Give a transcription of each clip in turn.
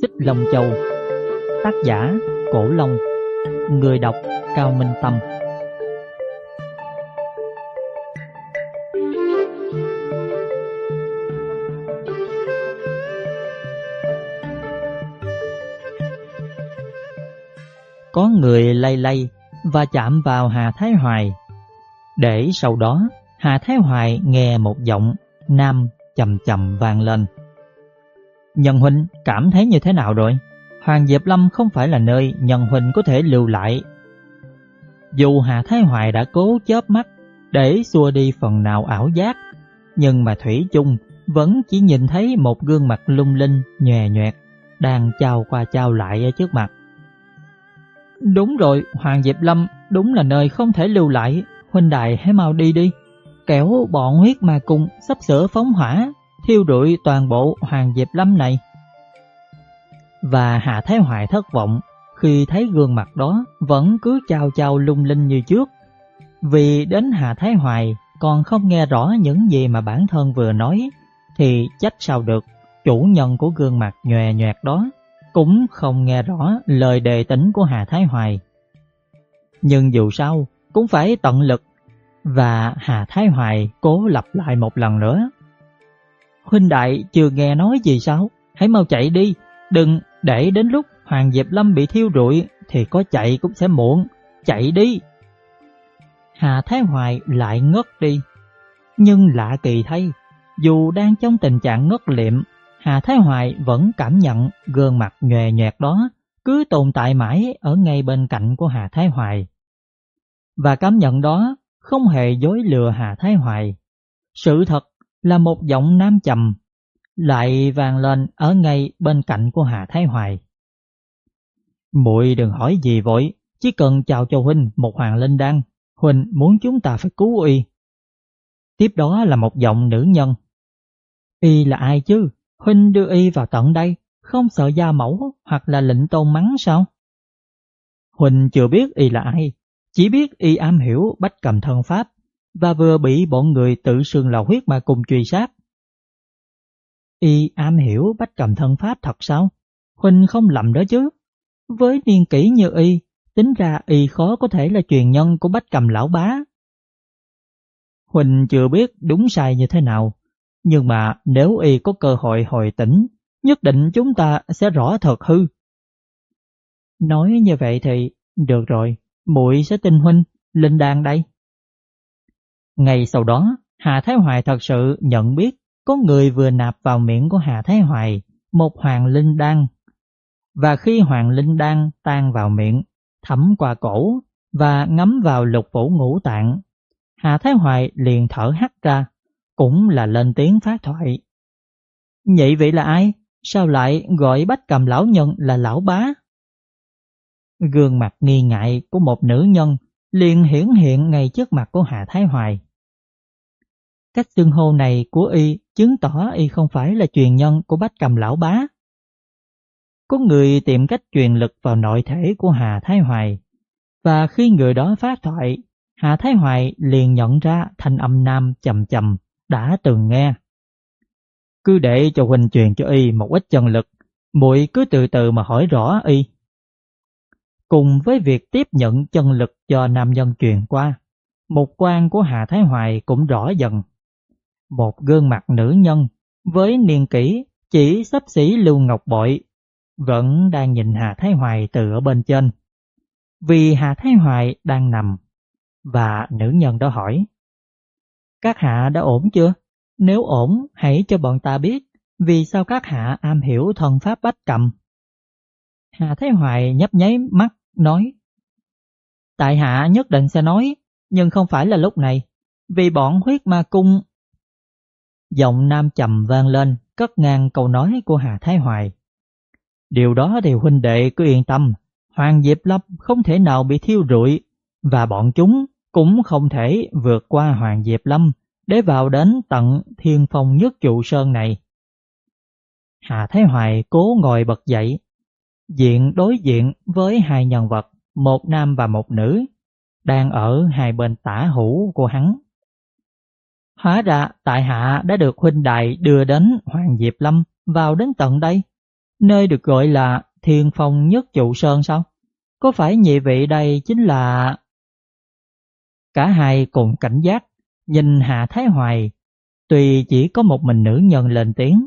Xích Long Châu. Tác giả Cổ Long. Người đọc Cao Minh Tâm. Có người lay lay và chạm vào Hà Thái Hoài. Để sau đó, Hà Thái Hoài nghe một giọng nam chậm chậm vang lên. Nhân huynh cảm thấy như thế nào rồi? Hoàng Diệp Lâm không phải là nơi Nhân huynh có thể lưu lại. Dù Hà Thái Hoài đã cố chớp mắt để xua đi phần nào ảo giác, nhưng mà Thủy chung vẫn chỉ nhìn thấy một gương mặt lung linh, nhòe nhòe đang chào qua chào lại ở trước mặt. Đúng rồi, Hoàng Diệp Lâm đúng là nơi không thể lưu lại, huynh đại hãy mau đi đi. Kẻo bọn huyết ma cung sắp sửa phóng hỏa thiêu rụi toàn bộ Hoàng Diệp Lâm này. Và Hạ Thái Hoài thất vọng khi thấy gương mặt đó vẫn cứ chào chào lung linh như trước. Vì đến Hạ Thái Hoài còn không nghe rõ những gì mà bản thân vừa nói, thì trách sao được chủ nhân của gương mặt nhòe nhòe đó cũng không nghe rõ lời đề tỉnh của Hà Thái Hoài. Nhưng dù sao cũng phải tận lực, và Hà Thái Hoài cố lặp lại một lần nữa. Huynh đại chưa nghe nói gì sao? Hãy mau chạy đi, đừng để đến lúc Hoàng Diệp Lâm bị thiêu rụi thì có chạy cũng sẽ muộn, chạy đi. Hà Thái Hoài lại ngất đi. Nhưng lạ kỳ thay, dù đang trong tình trạng ngất liệm, Hà Thái Hoài vẫn cảm nhận gương mặt nhòe nhòe đó cứ tồn tại mãi ở ngay bên cạnh của Hà Thái Hoài. Và cảm nhận đó không hề dối lừa Hà Thái Hoài. Sự thật là một giọng nam trầm lại vang lên ở ngay bên cạnh của Hà Thái Hoài. Muội đừng hỏi gì vội, chỉ cần chào cho huynh một hoàng linh đan, huynh muốn chúng ta phải cứu y. Tiếp đó là một giọng nữ nhân. Y là ai chứ? Huynh đưa y vào tận đây, không sợ gia mẫu hoặc là lệnh tôn mắng sao? Huynh chưa biết y là ai, chỉ biết y am hiểu bách cầm thân pháp và vừa bị bọn người tự xưng lò huyết mà cùng truy sát. Y am hiểu bách cầm thân pháp thật sao? Huynh không lầm đó chứ. Với niên kỷ như Y, tính ra Y khó có thể là truyền nhân của bách cầm lão bá. Huynh chưa biết đúng sai như thế nào, nhưng mà nếu Y có cơ hội hồi tỉnh, nhất định chúng ta sẽ rõ thật hư. Nói như vậy thì, được rồi, muội sẽ tin Huynh, Linh đàn đây. Ngày sau đó, Hà Thái Hoài thật sự nhận biết có người vừa nạp vào miệng của Hà Thái Hoài một hoàng linh đan. Và khi hoàng linh đan tan vào miệng, thấm qua cổ và ngấm vào lục phủ ngũ tạng, Hà Thái Hoài liền thở hắt ra, cũng là lên tiếng phát thoại. Vậy vị là ai? Sao lại gọi bách cầm lão nhân là lão bá? Gương mặt nghi ngại của một nữ nhân liền hiển hiện ngay trước mặt của Hà Thái Hoài. Cách xưng hô này của y chứng tỏ y không phải là truyền nhân của bách cầm lão bá. Có người tìm cách truyền lực vào nội thể của Hà Thái Hoài, và khi người đó phát thoại, Hà Thái Hoài liền nhận ra thanh âm nam chầm chầm đã từng nghe. Cứ để cho huynh truyền cho y một ít chân lực, muội cứ từ từ mà hỏi rõ y. Cùng với việc tiếp nhận chân lực cho nam nhân truyền qua, một quan của Hà Thái Hoài cũng rõ dần. Một gương mặt nữ nhân với niên kỷ chỉ sắp xỉ Lưu Ngọc Bội, vẫn đang nhìn Hà Thái Hoài từ ở bên trên. Vì Hà Thái Hoài đang nằm, và nữ nhân đó hỏi, Các hạ đã ổn chưa? Nếu ổn, hãy cho bọn ta biết vì sao các hạ am hiểu thần pháp bách cầm. Hà Thái Hoài nhấp nháy mắt, nói, Tại hạ nhất định sẽ nói, nhưng không phải là lúc này, vì bọn huyết ma cung Giọng nam trầm vang lên, cất ngang câu nói của Hà Thái Hoài. Điều đó thì huynh đệ cứ yên tâm, Hoàng Diệp Lâm không thể nào bị thiêu rụi, và bọn chúng cũng không thể vượt qua Hoàng Diệp Lâm để vào đến tận thiên phong nhất trụ sơn này. Hà Thái Hoài cố ngồi bật dậy, diện đối diện với hai nhân vật, một nam và một nữ, đang ở hai bên tả hữu của hắn. Hóa ra tại hạ đã được huynh đại đưa đến Hoàng Diệp Lâm vào đến tận đây. nơi được gọi là Thiên Phong Nhất Trụ Sơn sao? Có phải nhị vị đây chính là... Cả hai cùng cảnh giác, nhìn Hạ Thái Hoài, tuy chỉ có một mình nữ nhân lên tiếng.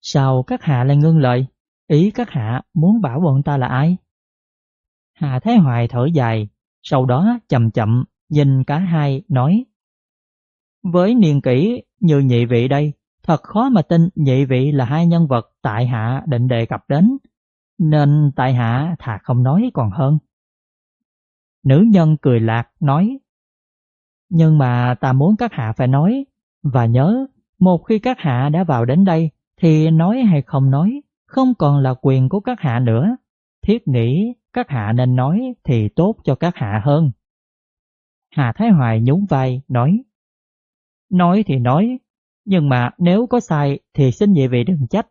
Sao các hạ lại ngưng lời? Ý các hạ muốn bảo bọn ta là ai? Hạ Thái Hoài thở dài, sau đó chậm chậm nhìn cả hai nói với niên kỷ như nhị vị đây, thật khó mà tin nhị vị là hai nhân vật tại hạ định đề cập đến, nên tại hạ thà không nói còn hơn. Nữ nhân cười lạc nói Nhưng mà ta muốn các hạ phải nói, và nhớ một khi các hạ đã vào đến đây thì nói hay không nói không còn là quyền của các hạ nữa. Thiết nghĩ các hạ nên nói thì tốt cho các hạ hơn. Hà Thái Hoài nhún vai nói Nói thì nói, nhưng mà nếu có sai thì xin nhị vị đừng trách.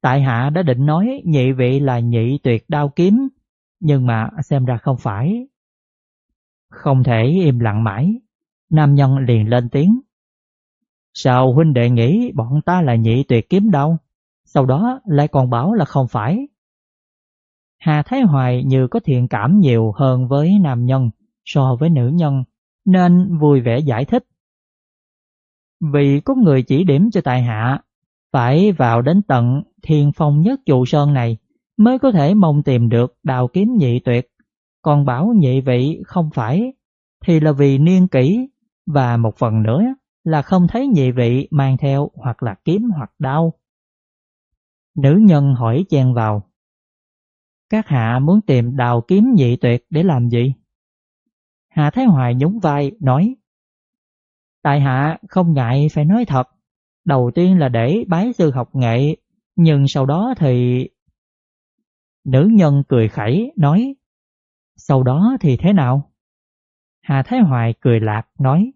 Tại hạ đã định nói nhị vị là nhị tuyệt đao kiếm, nhưng mà xem ra không phải. Không thể im lặng mãi, nam nhân liền lên tiếng. Sao huynh đệ nghĩ bọn ta là nhị tuyệt kiếm đâu? Sau đó lại còn bảo là không phải. Hà Thái Hoài như có thiện cảm nhiều hơn với nam nhân so với nữ nhân, nên vui vẻ giải thích. Vì có người chỉ điểm cho tài hạ, phải vào đến tận thiên phong nhất trụ sơn này mới có thể mong tìm được đào kiếm nhị tuyệt. Còn bảo nhị vị không phải, thì là vì niên kỷ và một phần nữa là không thấy nhị vị mang theo hoặc là kiếm hoặc đao. Nữ nhân hỏi chen vào. Các hạ muốn tìm đào kiếm nhị tuyệt để làm gì? Hạ Thái Hoài nhún vai nói Tại hạ không ngại phải nói thật Đầu tiên là để bái sư học nghệ, Nhưng sau đó thì... Nữ nhân cười khẩy, nói, Sau đó thì thế nào? Hà Thái Hoài cười lạc, nói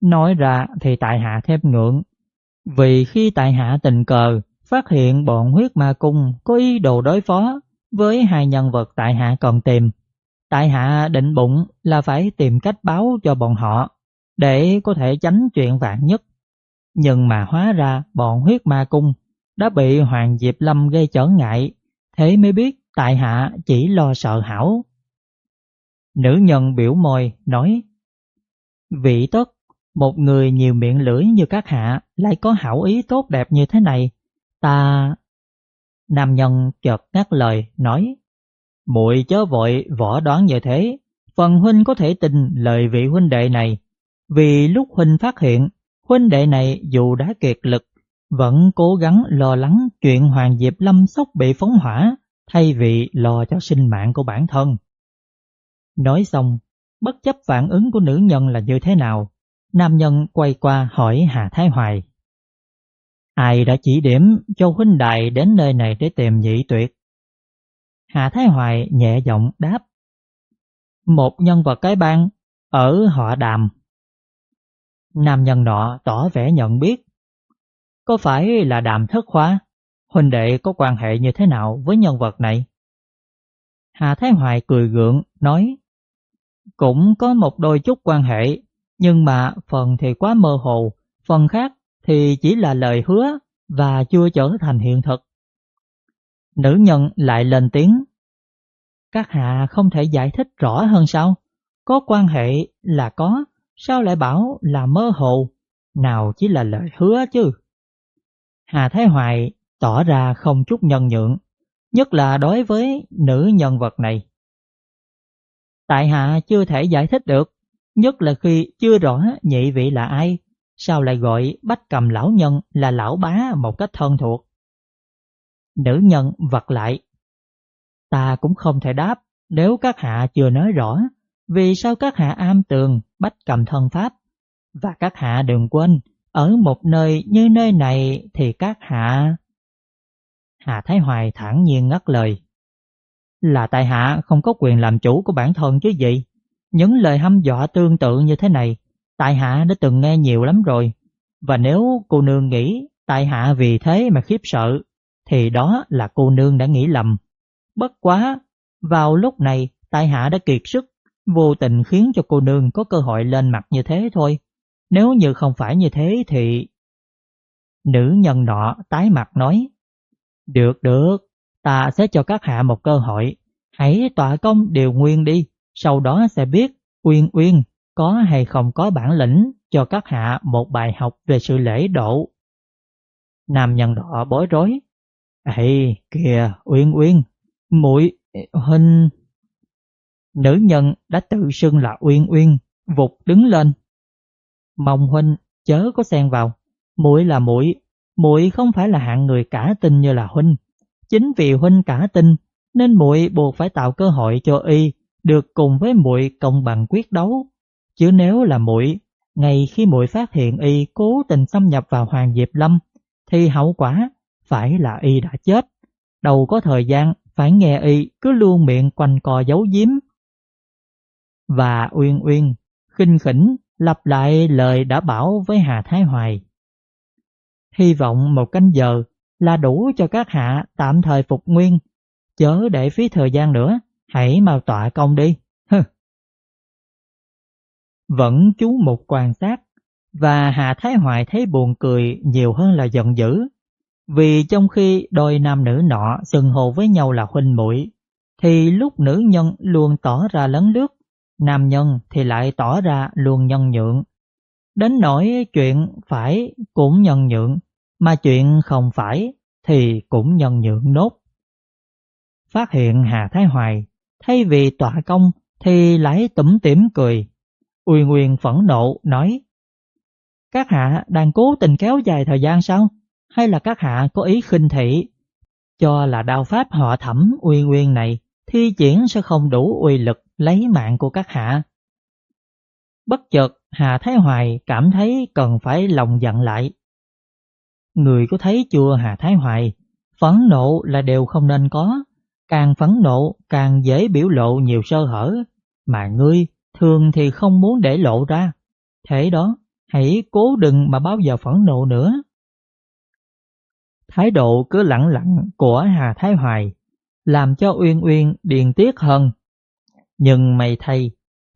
Nói ra thì tại hạ thêm ngượng, Vì khi tại hạ tình cờ phát hiện bọn huyết ma cung có ý đồ đối phó với hai nhân vật tại hạ còn tìm, Tại hạ định bụng là phải tìm cách báo cho bọn họ để có thể tránh chuyện vạn nhất. Nhưng mà hóa ra bọn huyết ma cung đã bị Hoàng Diệp Lâm gây trở ngại, thế mới biết tại hạ chỉ lo sợ hảo. Nữ nhân biểu môi nói Vị tất, một người nhiều miệng lưỡi như các hạ lại có hảo ý tốt đẹp như thế này, ta... Nam nhân chợt ngắt lời nói muội chớ vội võ đoán như thế, phần huynh có thể tin lời vị huynh đệ này, vì lúc huynh phát hiện, huynh đệ này dù đã kiệt lực, vẫn cố gắng lo lắng chuyện Hoàng Diệp Lâm sốc bị phóng hỏa, thay vì lo cho sinh mạng của bản thân. Nói xong, bất chấp phản ứng của nữ nhân là như thế nào, nam nhân quay qua hỏi Hà Thái Hoài. Ai đã chỉ điểm cho huynh đại đến nơi này để tìm nhị tuyệt? hà Thái Hoài nhẹ giọng đáp. Một nhân vật cái bang ở họ đàm. Nam nhân nọ tỏ vẻ nhận biết. Có phải là đàm thất khóa? Huynh đệ có quan hệ như thế nào với nhân vật này? Hà Thái Hoài cười gượng, nói Cũng có một đôi chút quan hệ, nhưng mà phần thì quá mơ hồ, phần khác thì chỉ là lời hứa và chưa trở thành hiện thực. Nữ nhân lại lên tiếng. Các hạ không thể giải thích rõ hơn sao? Có quan hệ là có, sao lại bảo là mơ hồ? Nào chỉ là lời hứa chứ? Hà Thái Hoài tỏ ra không chút nhân nhượng, nhất là đối với nữ nhân vật này. Tại hạ chưa thể giải thích được, nhất là khi chưa rõ nhị vị là ai, sao lại gọi bách cầm lão nhân là lão bá một cách thân thuộc. Nữ nhân vật lại. Ta cũng không thể đáp nếu các hạ chưa nói rõ vì sao các hạ am tường bách cầm thân pháp. Và các hạ đừng quên, ở một nơi như nơi này thì các hạ... Hạ Thái Hoài thản nhiên ngắt lời. Là tại hạ không có quyền làm chủ của bản thân chứ gì. Những lời hăm dọa tương tự như thế này, tại hạ đã từng nghe nhiều lắm rồi. Và nếu cô nương nghĩ tại hạ vì thế mà khiếp sợ thì đó là cô nương đã nghĩ lầm. Bất quá, vào lúc này tại hạ đã kiệt sức, vô tình khiến cho cô nương có cơ hội lên mặt như thế thôi. Nếu như không phải như thế thì... Nữ nhân nọ tái mặt nói, Được được, ta sẽ cho các hạ một cơ hội. Hãy tọa công điều nguyên đi, sau đó sẽ biết Uyên Uyên có hay không có bản lĩnh cho các hạ một bài học về sự lễ độ. Nam nhân đỏ bối rối. Ê, kìa, Uyên Uyên, muội huynh... Nữ nhân đã tự xưng là Uyên Uyên, vụt đứng lên. Mong huynh chớ có xen vào, muội là muội, muội không phải là hạng người cả tin như là huynh. Chính vì huynh cả tin nên muội buộc phải tạo cơ hội cho y được cùng với muội công bằng quyết đấu. Chứ nếu là muội, ngày khi muội phát hiện y cố tình xâm nhập vào Hoàng Diệp Lâm, thì hậu quả phải là y đã chết. Đầu có thời gian phải nghe y cứ luôn miệng quanh co giấu giếm. Và Uyên Uyên khinh khỉnh lặp lại lời đã bảo với Hà Thái Hoài. Hy vọng một canh giờ là đủ cho các hạ tạm thời phục nguyên, chớ để phí thời gian nữa, hãy mau tọa công đi. Hừ. Vẫn chú một quan sát, và Hà Thái Hoài thấy buồn cười nhiều hơn là giận dữ, vì trong khi đôi nam nữ nọ sừng hồ với nhau là huynh muội thì lúc nữ nhân luôn tỏ ra lấn lướt, nam nhân thì lại tỏ ra luôn nhân nhượng. Đến nỗi chuyện phải cũng nhân nhượng, mà chuyện không phải thì cũng nhân nhượng nốt. Phát hiện Hà Thái Hoài, thay vì tọa công thì lại tủm tỉm cười. Uy Nguyên phẫn nộ nói Các hạ đang cố tình kéo dài thời gian sao? Hay là các hạ có ý khinh thị? Cho là đạo pháp họ thẩm Uy Nguyên này thi triển sẽ không đủ uy lực lấy mạng của các hạ. Bất chợt Hà Thái Hoài cảm thấy cần phải lòng giận lại. Người có thấy chưa Hà Thái Hoài, phẫn nộ là đều không nên có, càng phẫn nộ càng dễ biểu lộ nhiều sơ hở, mà ngươi thường thì không muốn để lộ ra. Thế đó, hãy cố đừng mà bao giờ phẫn nộ nữa. Thái độ cứ lặng lặng của Hà Thái Hoài làm cho Uyên Uyên điền tiếc hơn. Nhưng mày thay,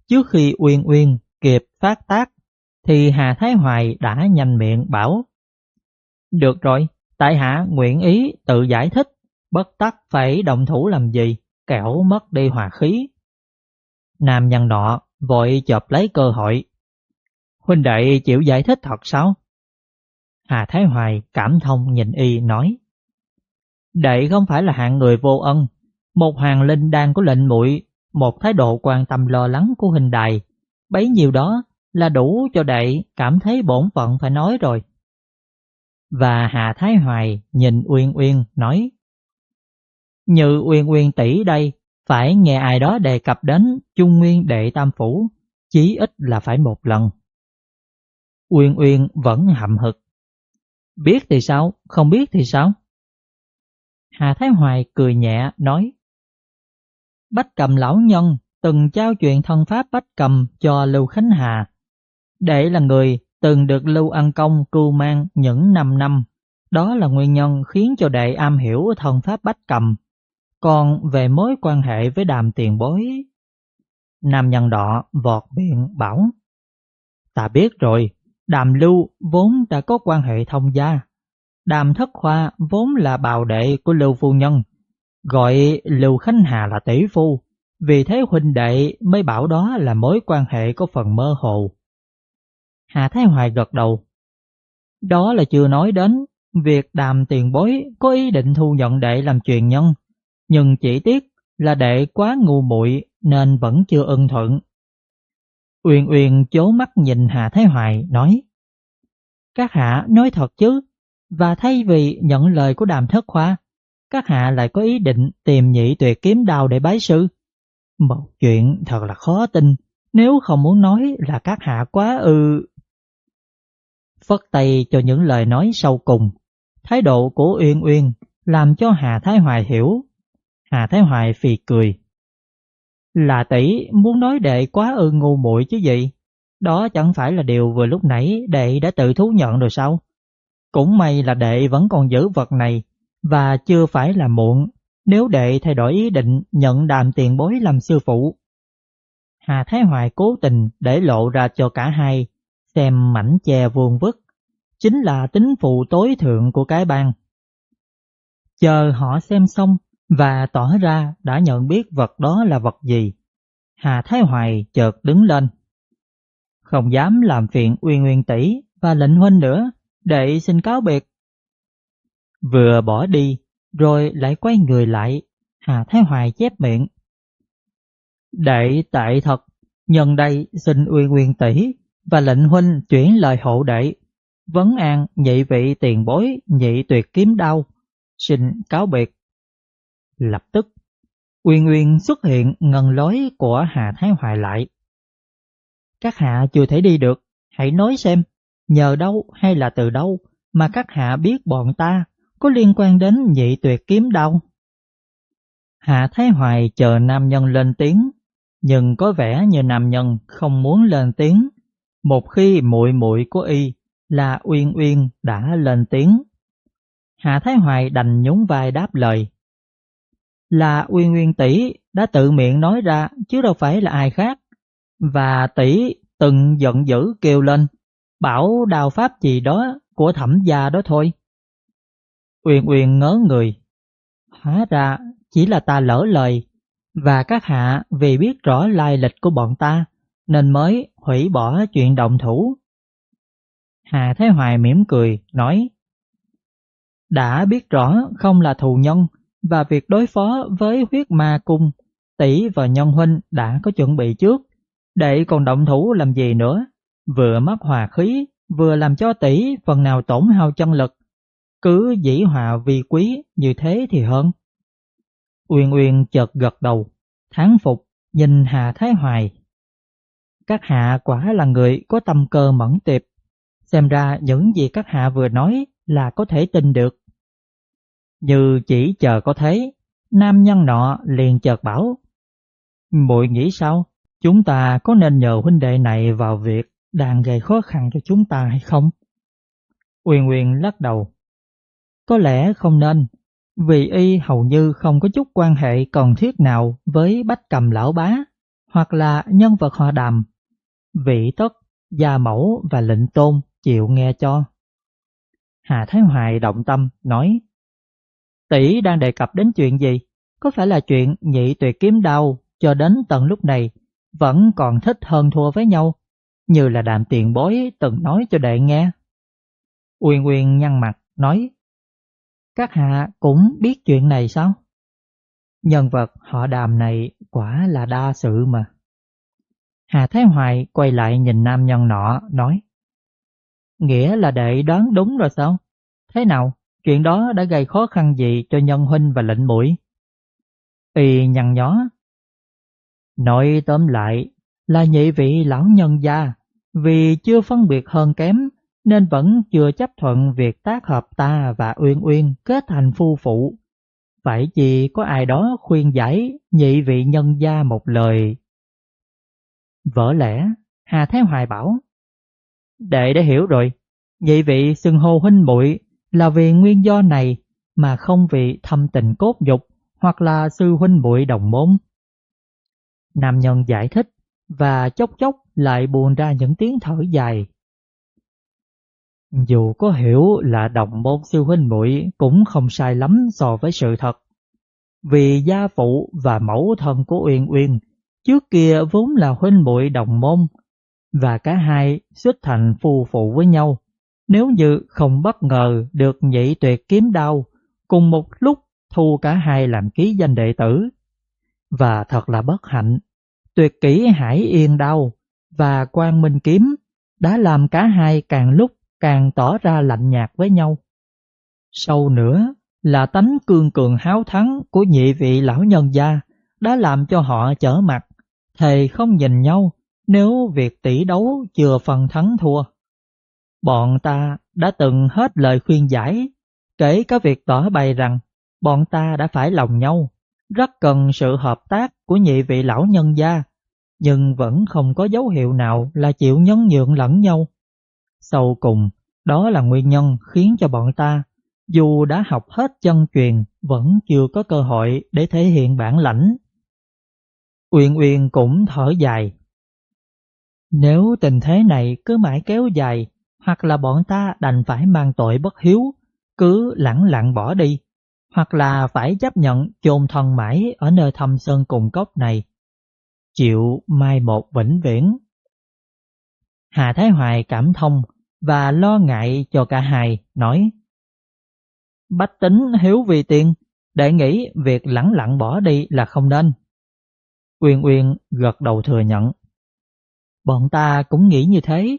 trước khi Uyên Uyên kịp phát tác, thì Hà Thái Hoài đã nhanh miệng bảo Được rồi, tại hạ nguyện ý tự giải thích, bất tắc phải động thủ làm gì, kẻo mất đi hòa khí. Nam nhân nọ vội chộp lấy cơ hội. Huynh đệ chịu giải thích thật sao? Hà Thái Hoài cảm thông nhìn y nói Đệ không phải là hạng người vô ân. Một hoàng linh đang có lệnh muội Một thái độ quan tâm lo lắng của hình đài. Bấy nhiêu đó là đủ cho đệ cảm thấy bổn phận phải nói rồi. Và Hà Thái Hoài nhìn Uyên Uyên nói Như Uyên Uyên tỷ đây Phải nghe ai đó đề cập đến Trung Nguyên Đệ Tam Phủ Chí ít là phải một lần. Uyên Uyên vẫn hậm hực Biết thì sao, không biết thì sao? Hà Thái Hoài cười nhẹ nói Bách cầm lão nhân từng trao chuyện thân pháp bách cầm cho Lưu Khánh Hà. Để là người từng được Lưu Ăn Công cưu mang những năm năm. Đó là nguyên nhân khiến cho đệ am hiểu thân pháp bách cầm. Còn về mối quan hệ với đàm tiền bối... Nam nhân đọ vọt miệng bảo Ta biết rồi, Đàm Lưu vốn đã có quan hệ thông gia. Đàm Thất Khoa vốn là bào đệ của Lưu Phu Nhân, gọi Lưu Khánh Hà là tỷ phu, vì thế huynh đệ mới bảo đó là mối quan hệ có phần mơ hồ. Hà Thái Hoài gật đầu. Đó là chưa nói đến việc đàm tiền bối có ý định thu nhận đệ làm truyền nhân, nhưng chỉ tiếc là đệ quá ngu muội nên vẫn chưa ưng thuận. Uyên Uyên chố mắt nhìn Hà Thái Hoài nói Các hạ nói thật chứ và thay vì nhận lời của đàm thất khoa, Các hạ lại có ý định tìm nhị tuyệt kiếm đào để bái sư. Một chuyện thật là khó tin, Nếu không muốn nói là các hạ quá ư. Phất tay cho những lời nói sau cùng. Thái độ của Uyên Uyên làm cho Hà Thái Hoài hiểu. Hà Thái Hoài phì cười. Là tỷ, muốn nói đệ quá ư ngu muội chứ gì. Đó chẳng phải là điều vừa lúc nãy đệ đã tự thú nhận rồi sao? Cũng may là đệ vẫn còn giữ vật này và chưa phải là muộn nếu đệ thay đổi ý định nhận đàm tiền bối làm sư phụ. Hà Thái Hoài cố tình để lộ ra cho cả hai xem mảnh chè vuông vức chính là tính phụ tối thượng của cái bang. Chờ họ xem xong và tỏ ra đã nhận biết vật đó là vật gì. Hà Thái Hoài chợt đứng lên. Không dám làm phiền Uyên Nguyên tỷ và lệnh huynh nữa, đệ xin cáo biệt. Vừa bỏ đi, rồi lại quay người lại, Hà Thái Hoài chép miệng. Đệ tại thật, nhân đây xin Uyên Nguyên tỷ và lệnh huynh chuyển lời hộ đệ, vấn an nhị vị tiền bối nhị tuyệt kiếm đau, xin cáo biệt. Lập tức, Uyên Uyên xuất hiện ngần lối của Hà Thái Hoài lại. Các hạ chưa thể đi được, hãy nói xem, nhờ đâu hay là từ đâu mà các hạ biết bọn ta có liên quan đến nhị tuyệt kiếm đâu. Hạ Thái Hoài chờ nam nhân lên tiếng, nhưng có vẻ như nam nhân không muốn lên tiếng. Một khi muội muội của y là Uyên Uyên đã lên tiếng. Hạ Thái Hoài đành nhún vai đáp lời. Là Uyên Uyên tỷ đã tự miệng nói ra chứ đâu phải là ai khác. Và tỷ từng giận dữ kêu lên, bảo đào pháp gì đó của thẩm gia đó thôi. Uyên Uyên ngớ người. Hóa ra chỉ là ta lỡ lời, và các hạ vì biết rõ lai lịch của bọn ta nên mới hủy bỏ chuyện động thủ. Hà Thái Hoài mỉm cười, nói Đã biết rõ không là thù nhân và việc đối phó với huyết ma cung, tỷ và nhân huynh đã có chuẩn bị trước, để còn động thủ làm gì nữa, vừa mất hòa khí, vừa làm cho tỷ phần nào tổn hao chân lực. Cứ dĩ hòa vi quý như thế thì hơn. Uyên Uyên chợt gật đầu, thán phục, nhìn Hà Thái Hoài. Các hạ quả là người có tâm cơ mẫn tiệp, xem ra những gì các hạ vừa nói là có thể tin được. Như chỉ chờ có thế, nam nhân nọ liền chợt bảo. Muội nghĩ sao? Chúng ta có nên nhờ huynh đệ này vào việc đang gây khó khăn cho chúng ta hay không? Uyên Uyên lắc đầu. Có lẽ không nên, vì y hầu như không có chút quan hệ cần thiết nào với bách cầm lão bá, hoặc là nhân vật họ đàm. Vị tất, gia mẫu và lệnh tôn chịu nghe cho. Hà Thái Hoài động tâm, nói Tỷ đang đề cập đến chuyện gì? Có phải là chuyện nhị tuyệt kiếm đau cho đến tận lúc này vẫn còn thích hơn thua với nhau, như là đàm tiền bối từng nói cho đệ nghe? Uyên Uyên nhăn mặt, nói các hạ cũng biết chuyện này sao? Nhân vật họ đàm này quả là đa sự mà. Hà Thái Hoài quay lại nhìn nam nhân nọ, nói Nghĩa là đệ đoán đúng rồi sao? Thế nào, chuyện đó đã gây khó khăn gì cho nhân huynh và lệnh mũi? Y nhăn nhó. Nói tóm lại là nhị vị lão nhân gia, vì chưa phân biệt hơn kém nên vẫn chưa chấp thuận việc tác hợp ta và Uyên Uyên kết thành phu phụ. Phải chỉ có ai đó khuyên giải nhị vị nhân gia một lời. Vỡ lẽ, Hà Thái Hoài bảo, Đệ đã hiểu rồi, nhị vị xưng hô huynh muội là vì nguyên do này mà không vì thâm tình cốt dục hoặc là sư huynh muội đồng môn. Nam nhân giải thích và chốc chốc lại buồn ra những tiếng thở dài. Dù có hiểu là đồng môn siêu huynh muội cũng không sai lắm so với sự thật. Vì gia phụ và mẫu thân của Uyên Uyên trước kia vốn là huynh muội đồng môn và cả hai xuất thành phù phụ với nhau. Nếu như không bất ngờ được nhị tuyệt kiếm đau cùng một lúc thu cả hai làm ký danh đệ tử. Và thật là bất hạnh, tuyệt kỹ hải yên đau và quang minh kiếm đã làm cả hai càng lúc càng tỏ ra lạnh nhạt với nhau. Sâu nữa là tánh cương cường háo thắng của nhị vị lão nhân gia đã làm cho họ trở mặt, thề không nhìn nhau nếu việc tỷ đấu chưa phần thắng thua. Bọn ta đã từng hết lời khuyên giải, kể cả việc tỏ bày rằng bọn ta đã phải lòng nhau, rất cần sự hợp tác của nhị vị lão nhân gia, nhưng vẫn không có dấu hiệu nào là chịu nhấn nhượng lẫn nhau. Sau cùng, đó là nguyên nhân khiến cho bọn ta, dù đã học hết chân truyền, vẫn chưa có cơ hội để thể hiện bản lãnh. Uyên Uyên cũng thở dài. Nếu tình thế này cứ mãi kéo dài, hoặc là bọn ta đành phải mang tội bất hiếu, cứ lẳng lặng bỏ đi, hoặc là phải chấp nhận chôn thân mãi ở nơi thâm sơn cùng cốc này, chịu mai một vĩnh viễn. Hà Thái Hoài cảm thông và lo ngại cho cả hai, nói Bách tính hiếu vì tiền, để nghĩ việc lẳng lặng bỏ đi là không nên. Uyên Uyên gật đầu thừa nhận. Bọn ta cũng nghĩ như thế,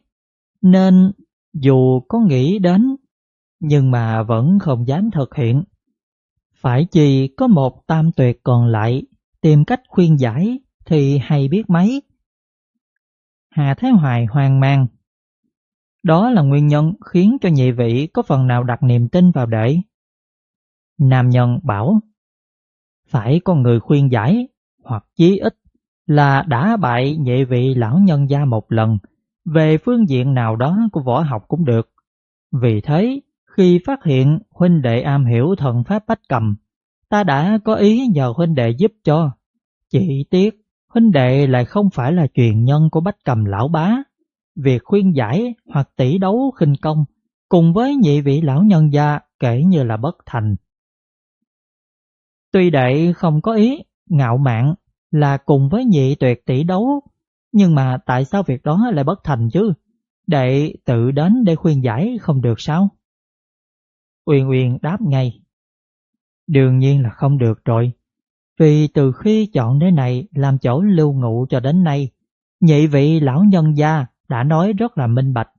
nên dù có nghĩ đến, nhưng mà vẫn không dám thực hiện. Phải chỉ có một tam tuyệt còn lại, tìm cách khuyên giải thì hay biết mấy. Hà Thái Hoài hoang mang. Đó là nguyên nhân khiến cho nhị vị có phần nào đặt niềm tin vào đệ. Nam nhân bảo, phải có người khuyên giải, hoặc chí ít là đã bại nhị vị lão nhân gia một lần, về phương diện nào đó của võ học cũng được. Vì thế, khi phát hiện huynh đệ am hiểu thần pháp bách cầm, ta đã có ý nhờ huynh đệ giúp cho. Chỉ tiếc, huynh đệ lại không phải là truyền nhân của bách cầm lão bá. Việc khuyên giải hoặc tỷ đấu khinh công cùng với nhị vị lão nhân gia kể như là bất thành. Tuy đệ không có ý ngạo mạn là cùng với nhị tuyệt tỷ đấu, nhưng mà tại sao việc đó lại bất thành chứ? Đệ tự đến để khuyên giải không được sao? Uyên Uyên đáp ngay. Đương nhiên là không được rồi. Vì từ khi chọn nơi này làm chỗ lưu ngụ cho đến nay, nhị vị lão nhân gia đã nói rất là minh bạch.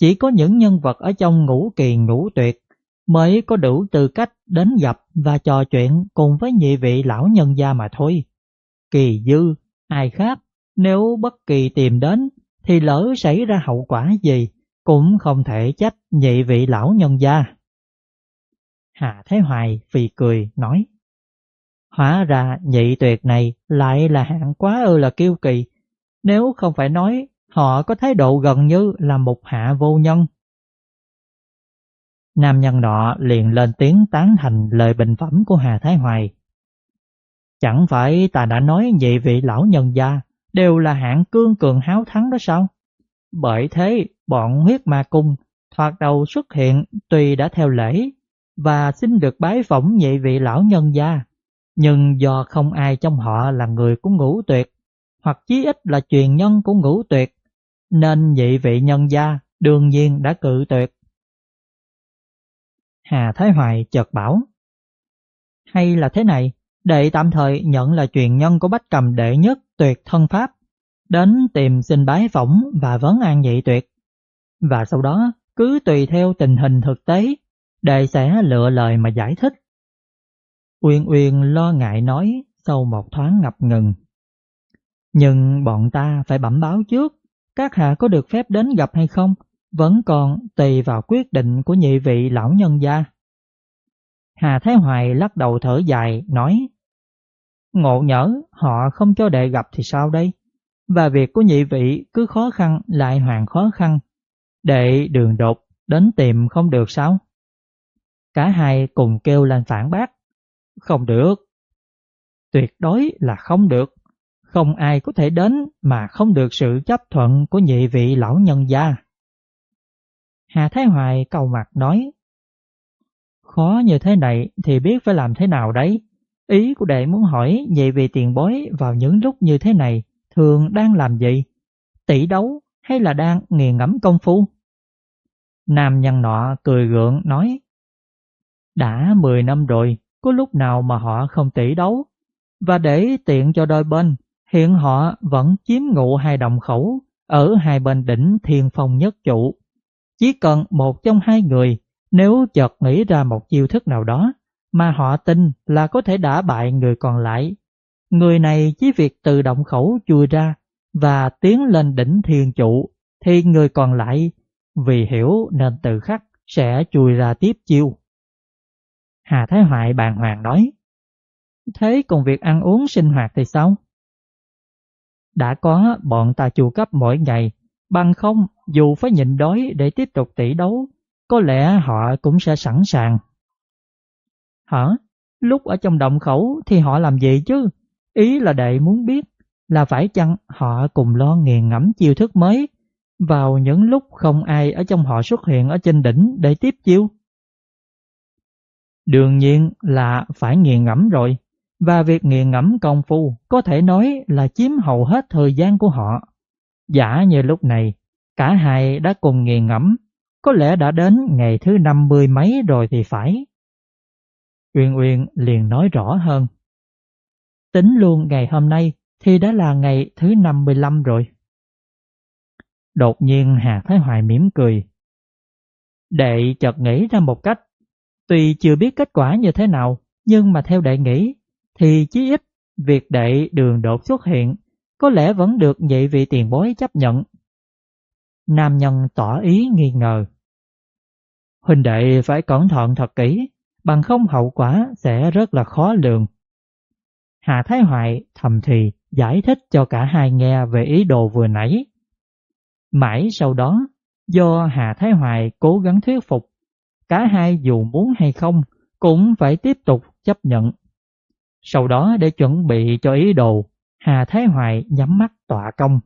Chỉ có những nhân vật ở trong ngũ kỳ ngũ tuyệt mới có đủ tư cách đến gặp và trò chuyện cùng với nhị vị lão nhân gia mà thôi. Kỳ dư, ai khác, nếu bất kỳ tìm đến thì lỡ xảy ra hậu quả gì cũng không thể trách nhị vị lão nhân gia. Hà Thái Hoài phì cười nói Hóa ra nhị tuyệt này lại là hạng quá ư là kiêu kỳ Nếu không phải nói họ có thái độ gần như là một hạ vô nhân Nam nhân nọ liền lên tiếng tán thành lời bình phẩm của Hà Thái Hoài. Chẳng phải ta đã nói nhị vị lão nhân gia đều là hạng cương cường háo thắng đó sao? Bởi thế, bọn huyết ma cung thoạt đầu xuất hiện tuy đã theo lễ và xin được bái phỏng nhị vị lão nhân gia, nhưng do không ai trong họ là người của ngũ tuyệt, hoặc chí ít là truyền nhân của ngũ tuyệt, nên nhị vị nhân gia đương nhiên đã cự tuyệt. Hà Thái Hoài chợt bảo Hay là thế này, đệ tạm thời nhận là truyền nhân của bách cầm đệ nhất tuyệt thân pháp, đến tìm xin bái phỏng và vấn an nhị tuyệt. Và sau đó cứ tùy theo tình hình thực tế, đệ sẽ lựa lời mà giải thích. Uyên Uyên lo ngại nói sau một thoáng ngập ngừng. Nhưng bọn ta phải bẩm báo trước, các hạ có được phép đến gặp hay không? vẫn còn tùy vào quyết định của nhị vị lão nhân gia. Hà Thái Hoài lắc đầu thở dài, nói Ngộ nhỡ họ không cho đệ gặp thì sao đây? Và việc của nhị vị cứ khó khăn lại hoàn khó khăn. Đệ đường đột đến tìm không được sao? Cả hai cùng kêu lên phản bác. Không được. Tuyệt đối là không được. Không ai có thể đến mà không được sự chấp thuận của nhị vị lão nhân gia. Hà Thái Hoài cầu mặt nói, Khó như thế này thì biết phải làm thế nào đấy. Ý của đệ muốn hỏi vậy vì tiền bối vào những lúc như thế này thường đang làm gì? Tỷ đấu hay là đang nghiền ngẫm công phu? Nam nhân nọ cười gượng nói đã 10 năm rồi, có lúc nào mà họ không tỷ đấu? Và để tiện cho đôi bên, hiện họ vẫn chiếm ngụ hai đồng khẩu ở hai bên đỉnh thiên phong nhất trụ. Chỉ cần một trong hai người nếu chợt nghĩ ra một chiêu thức nào đó mà họ tin là có thể đả bại người còn lại, người này chỉ việc từ động khẩu chui ra và tiến lên đỉnh thiên trụ thì người còn lại vì hiểu nên tự khắc sẽ chui ra tiếp chiêu. Hà Thái Hoại bàn hoàng nói Thế còn việc ăn uống sinh hoạt thì sao? Đã có bọn ta chu cấp mỗi ngày Bằng không, dù phải nhịn đói để tiếp tục tỷ đấu, có lẽ họ cũng sẽ sẵn sàng. Hả? Lúc ở trong động khẩu thì họ làm gì chứ? Ý là đệ muốn biết là phải chăng họ cùng lo nghiền ngẫm chiêu thức mới vào những lúc không ai ở trong họ xuất hiện ở trên đỉnh để tiếp chiêu? Đương nhiên là phải nghiền ngẫm rồi, và việc nghiền ngẫm công phu có thể nói là chiếm hầu hết thời gian của họ. Giả như lúc này, cả hai đã cùng nghiền ngẫm, có lẽ đã đến ngày thứ năm mươi mấy rồi thì phải. Uyên Uyên liền nói rõ hơn. Tính luôn ngày hôm nay thì đã là ngày thứ 55 rồi. Đột nhiên Hà Thái Hoài mỉm cười. Đệ chợt nghĩ ra một cách. Tuy chưa biết kết quả như thế nào, nhưng mà theo đệ nghĩ, thì chí ít việc đệ đường đột xuất hiện có lẽ vẫn được nhị vị tiền bối chấp nhận. Nam nhân tỏ ý nghi ngờ. Huynh đệ phải cẩn thận thật kỹ, bằng không hậu quả sẽ rất là khó lường. Hà Thái Hoài thầm thì giải thích cho cả hai nghe về ý đồ vừa nãy. Mãi sau đó, do Hà Thái Hoài cố gắng thuyết phục, cả hai dù muốn hay không cũng phải tiếp tục chấp nhận. Sau đó để chuẩn bị cho ý đồ, Hà Thái Hoài nhắm mắt tọa công.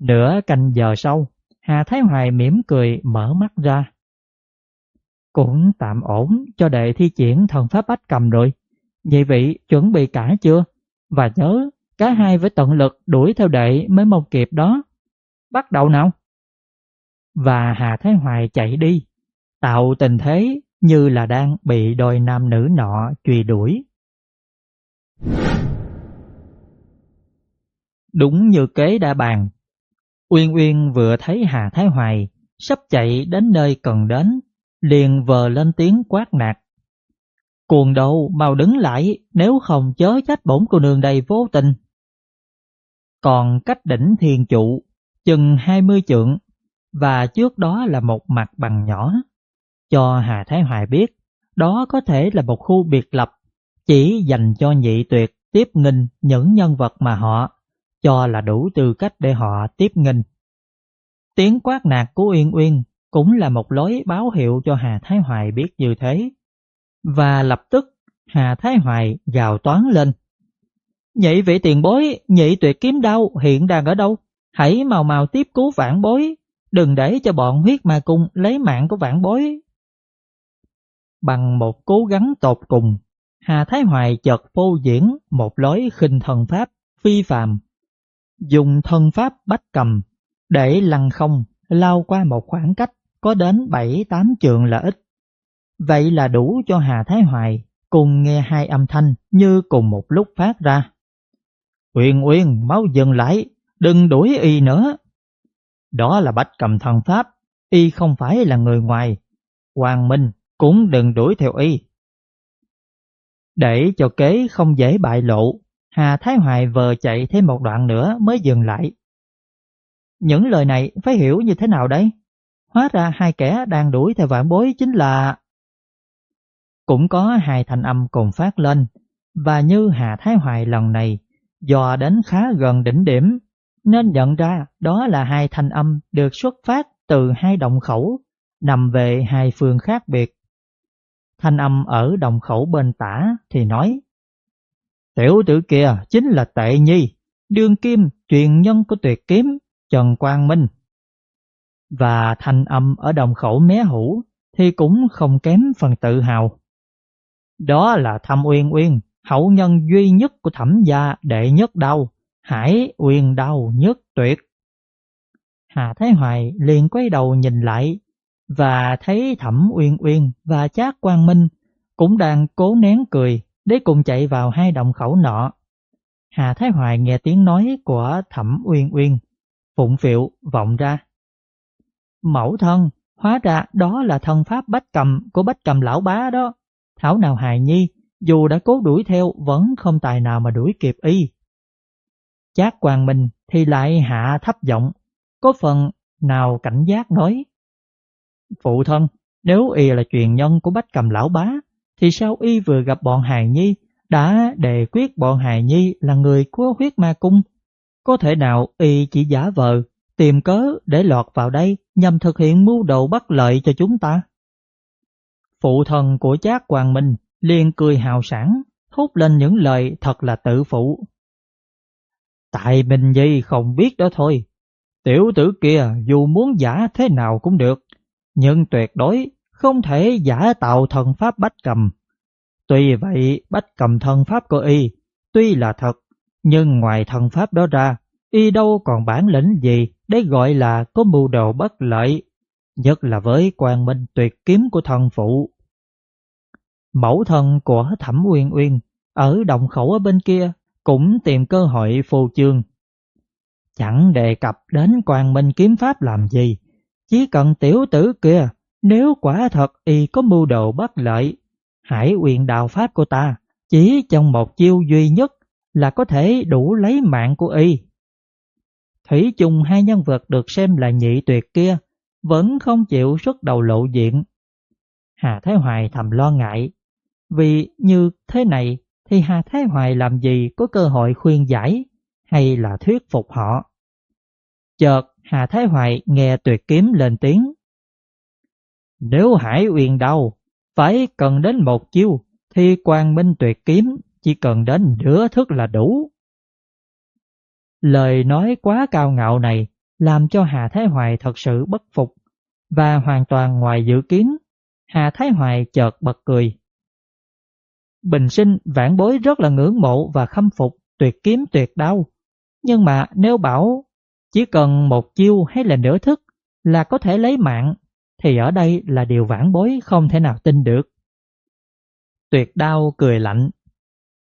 Nửa canh giờ sau, Hà Thái Hoài mỉm cười mở mắt ra. Cũng tạm ổn cho đệ thi triển thần pháp bách cầm rồi. nhị vị chuẩn bị cả chưa? Và nhớ, cả hai với tận lực đuổi theo đệ mới mong kịp đó. Bắt đầu nào! Và Hà Thái Hoài chạy đi, tạo tình thế như là đang bị đôi nam nữ nọ truy đuổi. Đúng như kế đã bàn, Uyên Uyên vừa thấy Hà Thái Hoài sắp chạy đến nơi cần đến, liền vờ lên tiếng quát nạt. Cuồng đầu mau đứng lại nếu không chớ trách bổn cô nương đây vô tình. Còn cách đỉnh thiền trụ, chừng 20 trượng, và trước đó là một mặt bằng nhỏ, cho Hà Thái Hoài biết đó có thể là một khu biệt lập chỉ dành cho nhị tuyệt tiếp nghinh những nhân vật mà họ cho là đủ tư cách để họ tiếp nghinh. Tiếng quát nạt của Uyên Uyên cũng là một lối báo hiệu cho Hà Thái Hoài biết như thế. Và lập tức Hà Thái Hoài gào toán lên. Nhị vị tiền bối, nhị tuyệt kiếm đau hiện đang ở đâu? Hãy màu màu tiếp cứu vãn bối, đừng để cho bọn huyết ma cung lấy mạng của vãn bối. Bằng một cố gắng tột cùng, Hà Thái Hoài chợt phô diễn một lối khinh thần pháp phi phàm, dùng thân pháp bách cầm để lăn không lao qua một khoảng cách có đến 7-8 trường là ít. Vậy là đủ cho Hà Thái Hoài cùng nghe hai âm thanh như cùng một lúc phát ra. Uyên Uyên máu dừng lại, đừng đuổi y nữa. Đó là bách cầm thần pháp, y không phải là người ngoài. Hoàng Minh cũng đừng đuổi theo y. Để cho kế không dễ bại lộ, Hà Thái Hoài vờ chạy thêm một đoạn nữa mới dừng lại. Những lời này phải hiểu như thế nào đấy? Hóa ra hai kẻ đang đuổi theo vạn bối chính là... Cũng có hai thanh âm cùng phát lên, và như Hà Thái Hoài lần này, dò đến khá gần đỉnh điểm, nên nhận ra đó là hai thanh âm được xuất phát từ hai động khẩu, nằm về hai phương khác biệt. Thanh âm ở đồng khẩu bên tả thì nói Tiểu tử kia chính là Tệ Nhi, đương kim truyền nhân của tuyệt kiếm Trần Quang Minh. Và thanh âm ở đồng khẩu mé hữu thì cũng không kém phần tự hào. Đó là Thâm Uyên Uyên, hậu nhân duy nhất của thẩm gia đệ nhất đau, hải uyên đau nhất tuyệt. Hà Thái Hoài liền quay đầu nhìn lại và thấy Thẩm Uyên Uyên và Trác Quang Minh cũng đang cố nén cười để cùng chạy vào hai động khẩu nọ. Hà Thái Hoài nghe tiếng nói của Thẩm Uyên Uyên, phụng phiệu vọng ra. Mẫu thân, hóa ra đó là thân pháp bách cầm của bách cầm lão bá đó. Thảo nào hài nhi, dù đã cố đuổi theo vẫn không tài nào mà đuổi kịp y. Chát Quang Minh thì lại hạ thấp giọng, có phần nào cảnh giác nói. Phụ thân, nếu y là truyền nhân của bách cầm lão bá, thì sao y vừa gặp bọn hài nhi đã đề quyết bọn hài nhi là người của huyết ma cung? Có thể nào y chỉ giả vờ, tìm cớ để lọt vào đây nhằm thực hiện mưu đồ bất lợi cho chúng ta? Phụ thần của chát Hoàng Minh liền cười hào sảng, thốt lên những lời thật là tự phụ. Tại mình gì không biết đó thôi, tiểu tử kia dù muốn giả thế nào cũng được, nhưng tuyệt đối không thể giả tạo thần pháp bách cầm. Tuy vậy, bách cầm thần pháp của y, tuy là thật, nhưng ngoài thần pháp đó ra, y đâu còn bản lĩnh gì để gọi là có mưu đồ bất lợi, nhất là với quang minh tuyệt kiếm của thần phụ. Mẫu thần của Thẩm Uyên Uyên ở đồng khẩu ở bên kia cũng tìm cơ hội phô trương. Chẳng đề cập đến quang minh kiếm pháp làm gì, chỉ cần tiểu tử kia nếu quả thật y có mưu đồ bất lợi, hải quyền đạo pháp của ta chỉ trong một chiêu duy nhất là có thể đủ lấy mạng của y. Thủy chung hai nhân vật được xem là nhị tuyệt kia vẫn không chịu xuất đầu lộ diện. Hà Thái Hoài thầm lo ngại, vì như thế này thì Hà Thái Hoài làm gì có cơ hội khuyên giải hay là thuyết phục họ. Chợt Hà Thái Hoài nghe tuyệt kiếm lên tiếng. Nếu Hải Uyên đau, phải cần đến một chiêu, thì quang minh tuyệt kiếm chỉ cần đến nửa thức là đủ. Lời nói quá cao ngạo này làm cho Hà Thái Hoài thật sự bất phục và hoàn toàn ngoài dự kiến. Hà Thái Hoài chợt bật cười. Bình sinh vãn bối rất là ngưỡng mộ và khâm phục tuyệt kiếm tuyệt đau. Nhưng mà nếu bảo chỉ cần một chiêu hay là nửa thức là có thể lấy mạng thì ở đây là điều vãn bối không thể nào tin được. Tuyệt đao cười lạnh.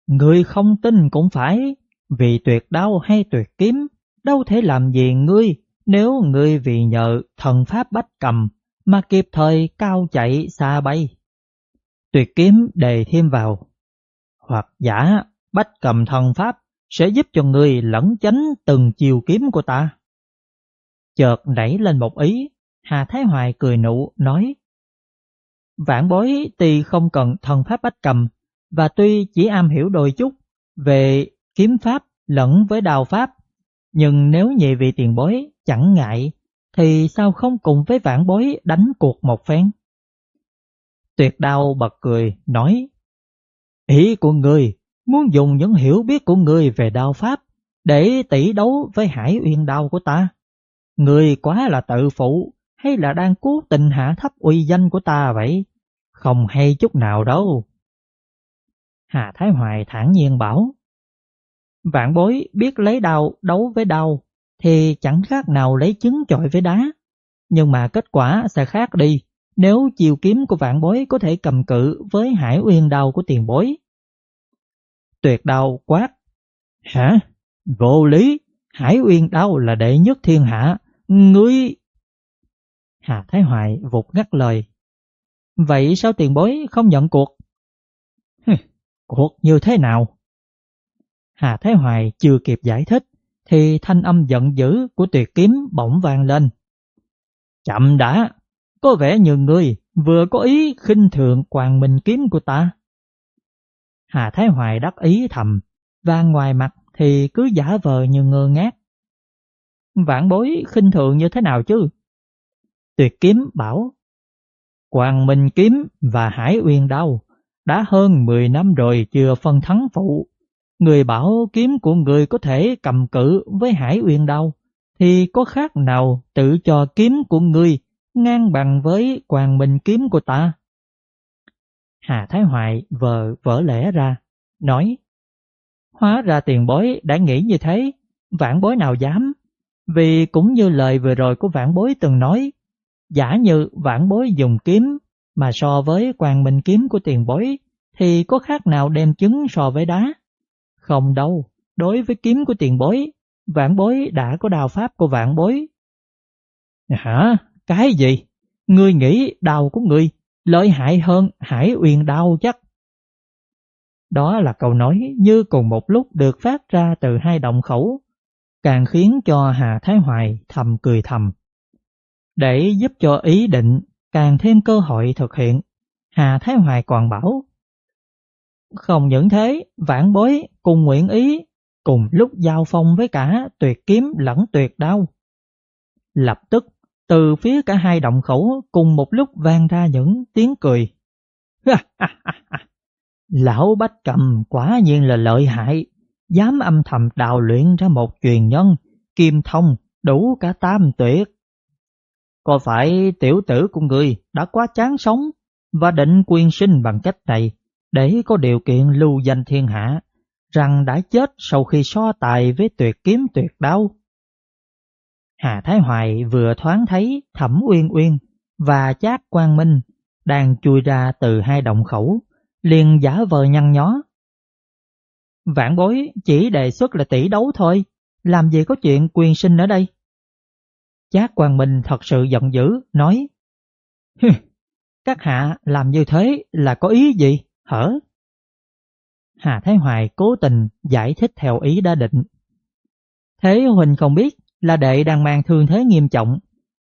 Ngươi không tin cũng phải, vì tuyệt đao hay tuyệt kiếm đâu thể làm gì ngươi nếu ngươi vì nhờ thần pháp bách cầm mà kịp thời cao chạy xa bay. Tuyệt kiếm đề thêm vào. Hoặc giả bách cầm thần pháp sẽ giúp cho người lẩn tránh từng chiều kiếm của ta. Chợt nảy lên một ý, Hà Thái Hoài cười nụ nói Vạn bối tuy không cần thần pháp bách cầm và tuy chỉ am hiểu đôi chút về kiếm pháp lẫn với đào pháp nhưng nếu nhị vị tiền bối chẳng ngại thì sao không cùng với vạn bối đánh cuộc một phen? Tuyệt đao bật cười nói Ý của người muốn dùng những hiểu biết của người về đạo pháp để tỷ đấu với hải uyên đao của ta. Người quá là tự phụ hay là đang cố tình hạ thấp uy danh của ta vậy? Không hay chút nào đâu. Hà Thái Hoài thản nhiên bảo, Vạn bối biết lấy đao đấu với đao thì chẳng khác nào lấy trứng chọi với đá. Nhưng mà kết quả sẽ khác đi nếu chiều kiếm của vạn bối có thể cầm cự với hải uyên đao của tiền bối. Tuyệt đau quát. Hả? Vô lý! Hải uyên đao là đệ nhất thiên hạ. Ngươi... Hà Thái Hoài vụt ngắt lời. Vậy sao tiền bối không nhận cuộc? cuộc như thế nào? Hà Thái Hoài chưa kịp giải thích thì thanh âm giận dữ của tuyệt kiếm bỗng vang lên. Chậm đã, có vẻ như ngươi vừa có ý khinh thường quàng minh kiếm của ta. Hà Thái Hoài đắc ý thầm, và ngoài mặt thì cứ giả vờ như ngơ ngác. Vạn bối khinh thường như thế nào chứ? Tuyệt kiếm bảo, Quang Minh Kiếm và Hải Uyên Đao đã hơn 10 năm rồi chưa phân thắng phụ. Người bảo kiếm của người có thể cầm cự với Hải Uyên Đao, thì có khác nào tự cho kiếm của người ngang bằng với Quang Minh Kiếm của ta? Hà Thái Hoài vờ vỡ lẽ ra, nói Hóa ra tiền bối đã nghĩ như thế, vãn bối nào dám, vì cũng như lời vừa rồi của vãn bối từng nói, Giả như vãn bối dùng kiếm mà so với quang minh kiếm của tiền bối thì có khác nào đem trứng so với đá. Không đâu, đối với kiếm của tiền bối, vạn bối đã có đào pháp của vạn bối. Hả? Cái gì? Ngươi nghĩ đào của ngươi lợi hại hơn hải uyên đao chắc. Đó là câu nói như cùng một lúc được phát ra từ hai động khẩu, càng khiến cho Hà Thái Hoài thầm cười thầm. Để giúp cho ý định càng thêm cơ hội thực hiện, Hà Thái Hoài còn bảo Không những thế, vãn bối cùng nguyện ý cùng lúc giao phong với cả tuyệt kiếm lẫn tuyệt đao. Lập tức, từ phía cả hai động khẩu cùng một lúc vang ra những tiếng cười. Lão Bách Cầm quả nhiên là lợi hại, dám âm thầm đào luyện ra một truyền nhân, kim thông đủ cả tam tuyệt. có phải tiểu tử của người đã quá chán sống và định quyên sinh bằng cách này để có điều kiện lưu danh thiên hạ rằng đã chết sau khi so tài với tuyệt kiếm tuyệt đao? Hà Thái Hoài vừa thoáng thấy Thẩm Uyên Uyên và Chát Quang Minh đang chui ra từ hai động khẩu, liền giả vờ nhăn nhó. Vạn bối chỉ đề xuất là tỷ đấu thôi, làm gì có chuyện quyền sinh ở đây? Chát Quang Minh thật sự giận dữ, nói Các hạ làm như thế là có ý gì, hở? Hà Thái Hoài cố tình giải thích theo ý đã định. Thế Huỳnh không biết là đệ đang mang thương thế nghiêm trọng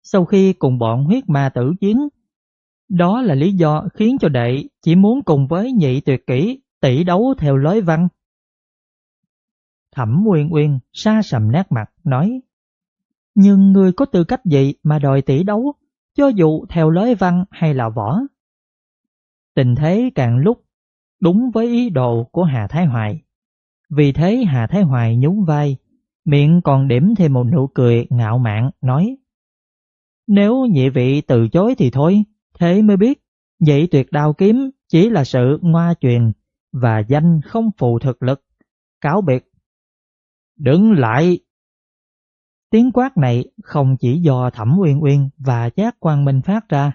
sau khi cùng bọn huyết ma tử chiến. Đó là lý do khiến cho đệ chỉ muốn cùng với nhị tuyệt kỹ tỷ đấu theo lối văn. Thẩm Nguyên Uyên xa sầm nét mặt, nói, Nhưng người có tư cách gì mà đòi tỷ đấu, cho dù theo lối văn hay là võ? Tình thế càng lúc đúng với ý đồ của Hà Thái Hoài. Vì thế Hà Thái Hoài nhún vai miệng còn điểm thêm một nụ cười ngạo mạn nói Nếu nhị vị từ chối thì thôi, thế mới biết vậy tuyệt đao kiếm chỉ là sự ngoa truyền và danh không phù thực lực. Cáo biệt. Đứng lại! Tiếng quát này không chỉ do Thẩm Uyên Uyên và Giác Quang Minh phát ra,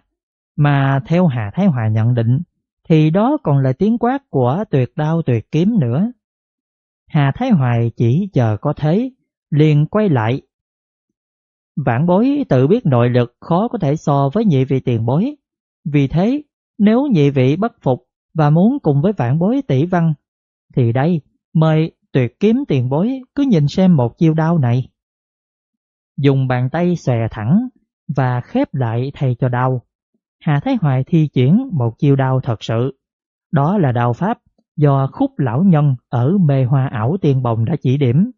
mà theo Hà Thái Hòa nhận định, thì đó còn là tiếng quát của tuyệt đao tuyệt kiếm nữa. Hà Thái Hoài chỉ chờ có thế, liền quay lại. Vãn bối tự biết nội lực khó có thể so với nhị vị tiền bối. Vì thế, nếu nhị vị bất phục và muốn cùng với vãn bối tỷ văn, thì đây, mời tuyệt kiếm tiền bối cứ nhìn xem một chiêu đao này. Dùng bàn tay xòe thẳng và khép lại thay cho đao. Hà Thái Hoài thi triển một chiêu đao thật sự. Đó là đao pháp do khúc lão nhân ở mê hoa ảo tiền bồng đã chỉ điểm.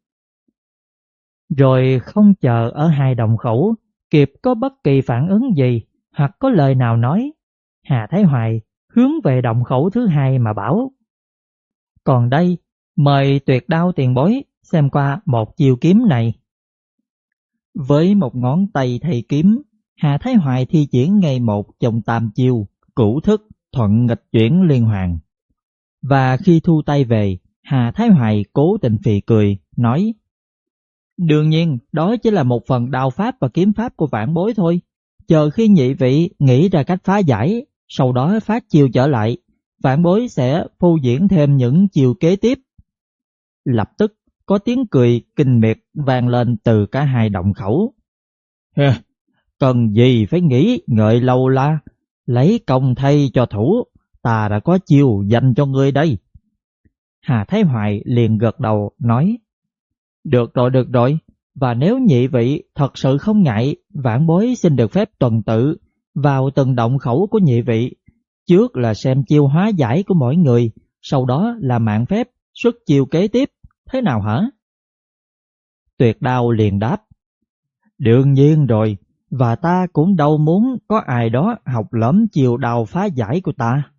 Rồi không chờ ở hai đồng khẩu, kịp có bất kỳ phản ứng gì hoặc có lời nào nói, Hà Thái Hoài hướng về đồng khẩu thứ hai mà bảo. Còn đây, mời tuyệt đao tiền bối xem qua một chiêu kiếm này. Với một ngón tay thầy kiếm, Hà Thái Hoài thi triển ngay một trong tam chiêu, cửu thức, thuận nghịch chuyển liên hoàn. Và khi thu tay về, Hà Thái Hoài cố tình phì cười, nói Đương nhiên, đó chỉ là một phần đao pháp và kiếm pháp của vạn bối thôi. Chờ khi nhị vị nghĩ ra cách phá giải, sau đó phát chiêu trở lại, vạn bối sẽ phô diễn thêm những chiều kế tiếp. Lập tức có tiếng cười kinh miệt vang lên từ cả hai động khẩu. Cần gì phải nghĩ ngợi lâu la, lấy công thay cho thủ, ta đã có chiêu dành cho ngươi đây. Hà Thái Hoài liền gật đầu nói, được rồi, được rồi, và nếu nhị vị thật sự không ngại, vãn bối xin được phép tuần tự vào từng động khẩu của nhị vị. Trước là xem chiêu hóa giải của mỗi người, sau đó là mạng phép xuất chiêu kế tiếp. Thế nào hả? Tuyệt đao liền đáp. Đương nhiên rồi, và ta cũng đâu muốn có ai đó học lẫm chiều đào phá giải của ta.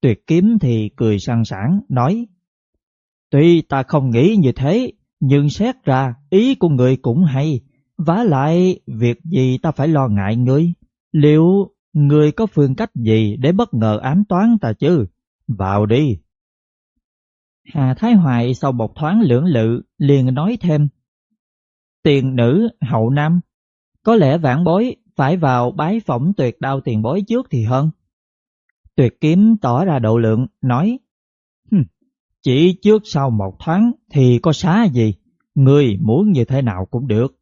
Tuyệt kiếm thì cười sang sảng, nói Tuy ta không nghĩ như thế, nhưng xét ra ý của người cũng hay, vả lại việc gì ta phải lo ngại ngươi. Liệu người có phương cách gì để bất ngờ ám toán ta chứ? Vào đi. Hà Thái Hoài sau một thoáng lưỡng lự liền nói thêm. Tiền nữ hậu nam, có lẽ vãn bối phải vào bái phỏng tuyệt đao tiền bối trước thì hơn. Tuyệt kiếm tỏ ra độ lượng, nói chỉ trước sau một tháng thì có xá gì, người muốn như thế nào cũng được.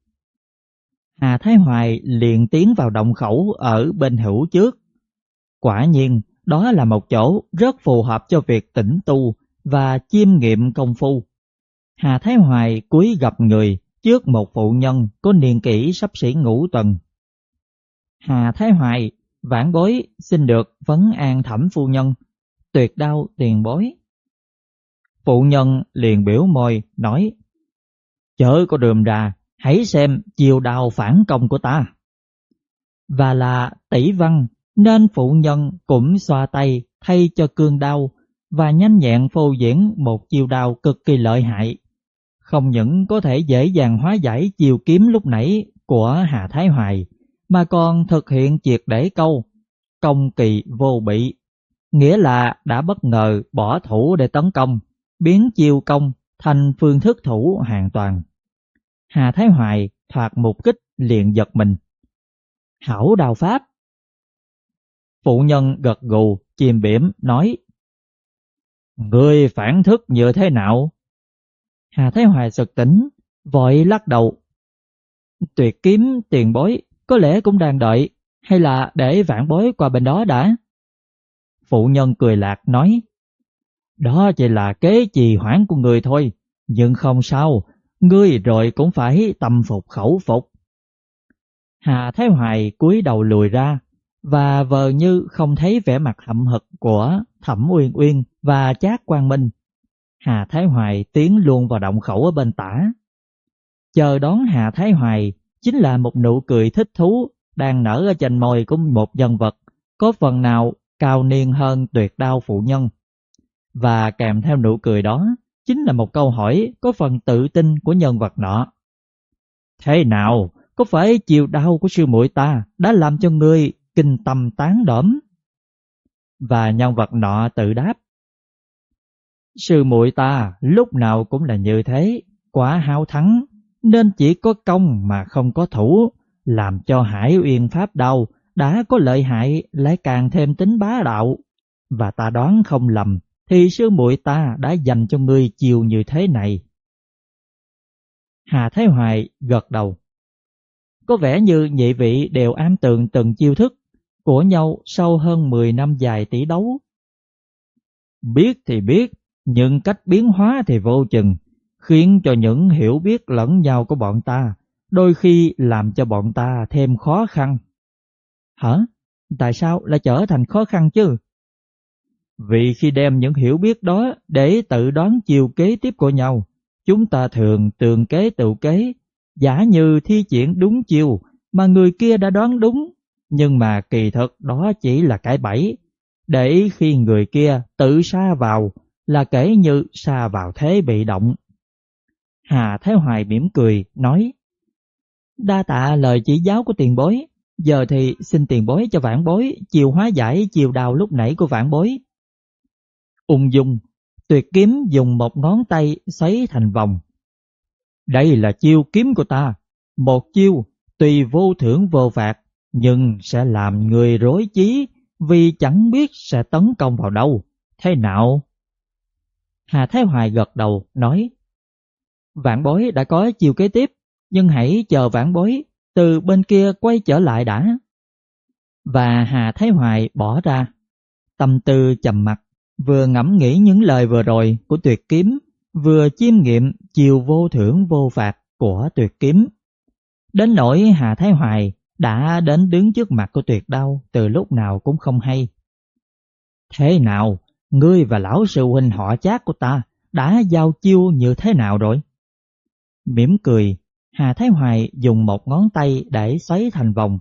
Hà Thái Hoài liền tiến vào động khẩu ở bên hữu trước. Quả nhiên, đó là một chỗ rất phù hợp cho việc tĩnh tu và chiêm nghiệm công phu. Hà Thái Hoài cúi gặp người trước một phụ nhân có niên kỷ sắp xỉ ngũ tuần. Hà Thái Hoài vãn bối xin được vấn an thẩm phu nhân, tuyệt đau tiền bối. Phụ nhân liền biểu môi nói, chớ có đườm ra, hãy xem chiều đào phản công của ta. Và là tỷ văn nên phụ nhân cũng xoa tay thay cho cương đau và nhanh nhẹn phô diễn một chiều đào cực kỳ lợi hại. Không những có thể dễ dàng hóa giải chiều kiếm lúc nãy của Hà Thái Hoài mà còn thực hiện triệt để câu công kỳ vô bị, nghĩa là đã bất ngờ bỏ thủ để tấn công, biến chiêu công thành phương thức thủ hoàn toàn. Hà Thái Hoài thoạt một kích liền giật mình. Hảo đào pháp. Phụ nhân gật gù, chìm biểm, nói Người phản thức như thế nào? Hà Thái Hoài sực tỉnh, vội lắc đầu. Tuyệt kiếm tiền bối, có lẽ cũng đang đợi, hay là để vãn bối qua bên đó đã? Phụ nhân cười lạc nói, đó chỉ là kế trì hoãn của người thôi, nhưng không sao, ngươi rồi cũng phải tâm phục khẩu phục. Hà Thái Hoài cúi đầu lùi ra, và vờ như không thấy vẻ mặt hậm hực của Thẩm Uyên Uyên và Trác Quang Minh. Hà Thái Hoài tiến luôn vào động khẩu ở bên tả. Chờ đón Hà Thái Hoài chính là một nụ cười thích thú đang nở ở trên môi của một nhân vật có phần nào cao niên hơn tuyệt đao phụ nhân. Và kèm theo nụ cười đó chính là một câu hỏi có phần tự tin của nhân vật nọ. Thế nào, có phải chiều đau của sư muội ta đã làm cho ngươi kinh tâm tán đỡm? Và nhân vật nọ tự đáp. Sư muội ta lúc nào cũng là như thế, quá hao thắng, nên chỉ có công mà không có thủ, làm cho Hải Uyên Pháp đau đã có lợi hại lại càng thêm tính bá đạo. Và ta đoán không lầm, thì sư muội ta đã dành cho ngươi chiều như thế này. Hà Thái Hoài gật đầu. Có vẻ như nhị vị đều ám tường từng chiêu thức của nhau sau hơn 10 năm dài tỷ đấu. Biết thì biết, nhưng cách biến hóa thì vô chừng, khiến cho những hiểu biết lẫn nhau của bọn ta đôi khi làm cho bọn ta thêm khó khăn. Hả? Tại sao lại trở thành khó khăn chứ? Vì khi đem những hiểu biết đó để tự đoán chiều kế tiếp của nhau, chúng ta thường tường kế tự kế, giả như thi triển đúng chiều mà người kia đã đoán đúng, nhưng mà kỳ thực đó chỉ là cái bẫy, để khi người kia tự xa vào là kể như xa vào thế bị động. Hà Thái Hoài mỉm cười, nói Đa tạ lời chỉ giáo của tiền bối, giờ thì xin tiền bối cho vãn bối chiều hóa giải chiều đào lúc nãy của vãn bối. Ung dung, tuyệt kiếm dùng một ngón tay xoáy thành vòng. Đây là chiêu kiếm của ta, một chiêu tùy vô thưởng vô phạt, nhưng sẽ làm người rối trí vì chẳng biết sẽ tấn công vào đâu. Thế nào? Hà Thái Hoài gật đầu, nói Vạn bối đã có chiều kế tiếp, nhưng hãy chờ vạn bối từ bên kia quay trở lại đã. Và Hà Thái Hoài bỏ ra, tâm tư trầm mặt, vừa ngẫm nghĩ những lời vừa rồi của tuyệt kiếm, vừa chiêm nghiệm chiều vô thưởng vô phạt của tuyệt kiếm. Đến nỗi Hà Thái Hoài đã đến đứng trước mặt của tuyệt đau từ lúc nào cũng không hay. Thế nào, ngươi và lão sư huynh họ chát của ta đã giao chiêu như thế nào rồi? Mỉm cười, Hà Thái Hoài dùng một ngón tay để xoáy thành vòng.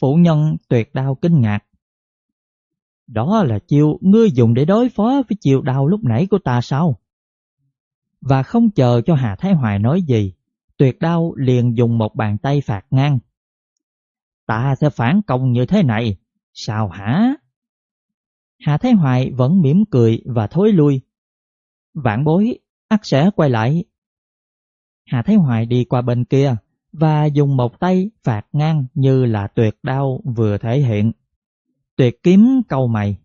Phụ nhân tuyệt đau kinh ngạc. Đó là chiêu ngươi dùng để đối phó với chiêu đau lúc nãy của ta sao? Và không chờ cho Hà Thái Hoài nói gì, tuyệt đau liền dùng một bàn tay phạt ngang. Ta sẽ phản công như thế này, sao hả? Hà Thái Hoài vẫn mỉm cười và thối lui. Vạn bối, ắt sẽ quay lại Hà Thái Hoài đi qua bên kia và dùng một tay phạt ngang như là tuyệt đau vừa thể hiện. Tuyệt kiếm câu mày.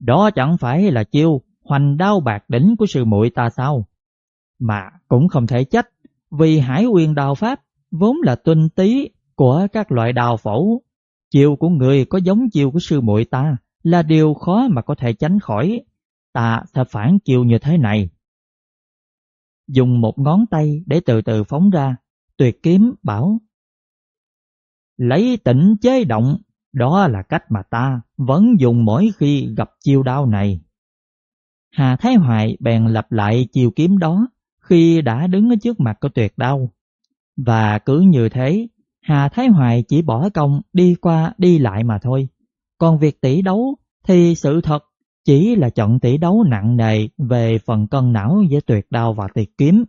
Đó chẳng phải là chiêu hoành đao bạc đỉnh của sư muội ta sao? Mà cũng không thể trách vì hải quyền đào pháp vốn là tinh tí của các loại đào phổ. Chiêu của người có giống chiêu của sư muội ta là điều khó mà có thể tránh khỏi. Ta sẽ phản chiêu như thế này dùng một ngón tay để từ từ phóng ra, tuyệt kiếm bảo. Lấy tỉnh chế động, đó là cách mà ta vẫn dùng mỗi khi gặp chiêu đao này. Hà Thái Hoài bèn lặp lại chiêu kiếm đó khi đã đứng ở trước mặt của tuyệt đao. Và cứ như thế, Hà Thái Hoài chỉ bỏ công đi qua đi lại mà thôi. Còn việc tỷ đấu thì sự thật chỉ là trận tỷ đấu nặng nề về phần cân não giữa tuyệt đao và tuyệt kiếm.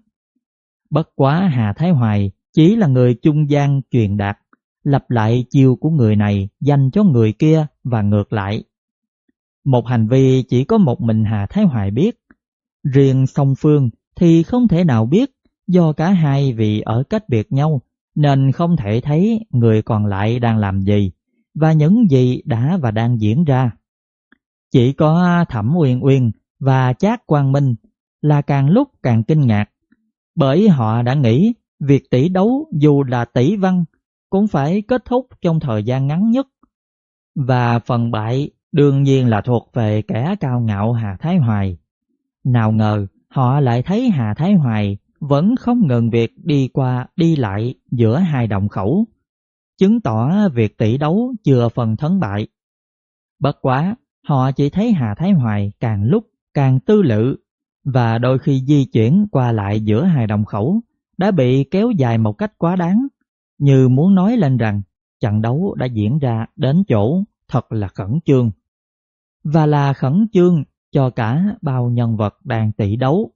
Bất quá Hà Thái Hoài chỉ là người trung gian truyền đạt, lặp lại chiêu của người này dành cho người kia và ngược lại. Một hành vi chỉ có một mình Hà Thái Hoài biết. Riêng song phương thì không thể nào biết do cả hai vị ở cách biệt nhau nên không thể thấy người còn lại đang làm gì và những gì đã và đang diễn ra. Chỉ có Thẩm Uyên Uyên và Chát Quang Minh là càng lúc càng kinh ngạc, bởi họ đã nghĩ việc tỷ đấu dù là tỷ văn cũng phải kết thúc trong thời gian ngắn nhất và phần bại đương nhiên là thuộc về kẻ cao ngạo Hà Thái Hoài. Nào ngờ họ lại thấy Hà Thái Hoài vẫn không ngừng việc đi qua đi lại giữa hai đồng khẩu, chứng tỏ việc tỷ đấu chưa phần thắng bại. Bất quá, họ chỉ thấy Hà Thái Hoài càng lúc càng tư lự và đôi khi di chuyển qua lại giữa hai đồng khẩu đã bị kéo dài một cách quá đáng, như muốn nói lên rằng trận đấu đã diễn ra đến chỗ thật là khẩn trương. Và là khẩn trương cho cả bao nhân vật đang tỷ đấu.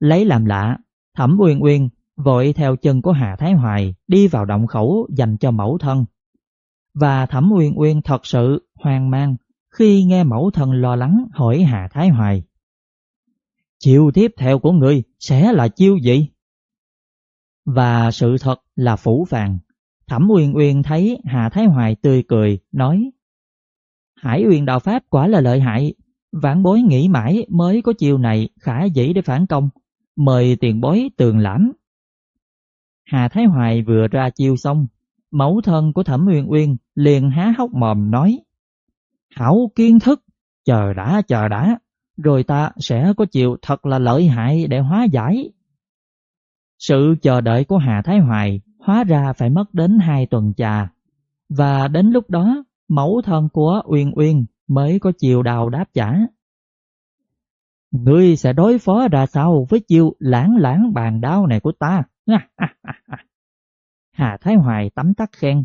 Lấy làm lạ, Thẩm Uyên Uyên vội theo chân của Hà Thái Hoài đi vào động khẩu dành cho mẫu thân. Và Thẩm Uyên Uyên thật sự hoang mang khi nghe mẫu thân lo lắng hỏi Hà Thái Hoài. Chiêu tiếp theo của người sẽ là chiêu gì? Và sự thật là phủ vàng. Thẩm Uyên Uyên thấy Hà Thái Hoài tươi cười, nói Hải Uyên đạo Pháp quả là lợi hại, vãn bối nghĩ mãi mới có chiêu này khả dĩ để phản công, mời tiền bối tường lãm. Hà Thái Hoài vừa ra chiêu xong, mẫu thân của Thẩm Uyên Uyên liền há hốc mồm nói Hảo kiến thức, chờ đã chờ đã, rồi ta sẽ có chiều thật là lợi hại để hóa giải. Sự chờ đợi của Hà Thái Hoài hóa ra phải mất đến hai tuần trà, và đến lúc đó mẫu thân của Uyên Uyên mới có chiều đào đáp trả. Ngươi sẽ đối phó ra sao với chiêu lãng lãng bàn đao này của ta? Hà Thái Hoài tắm tắt khen.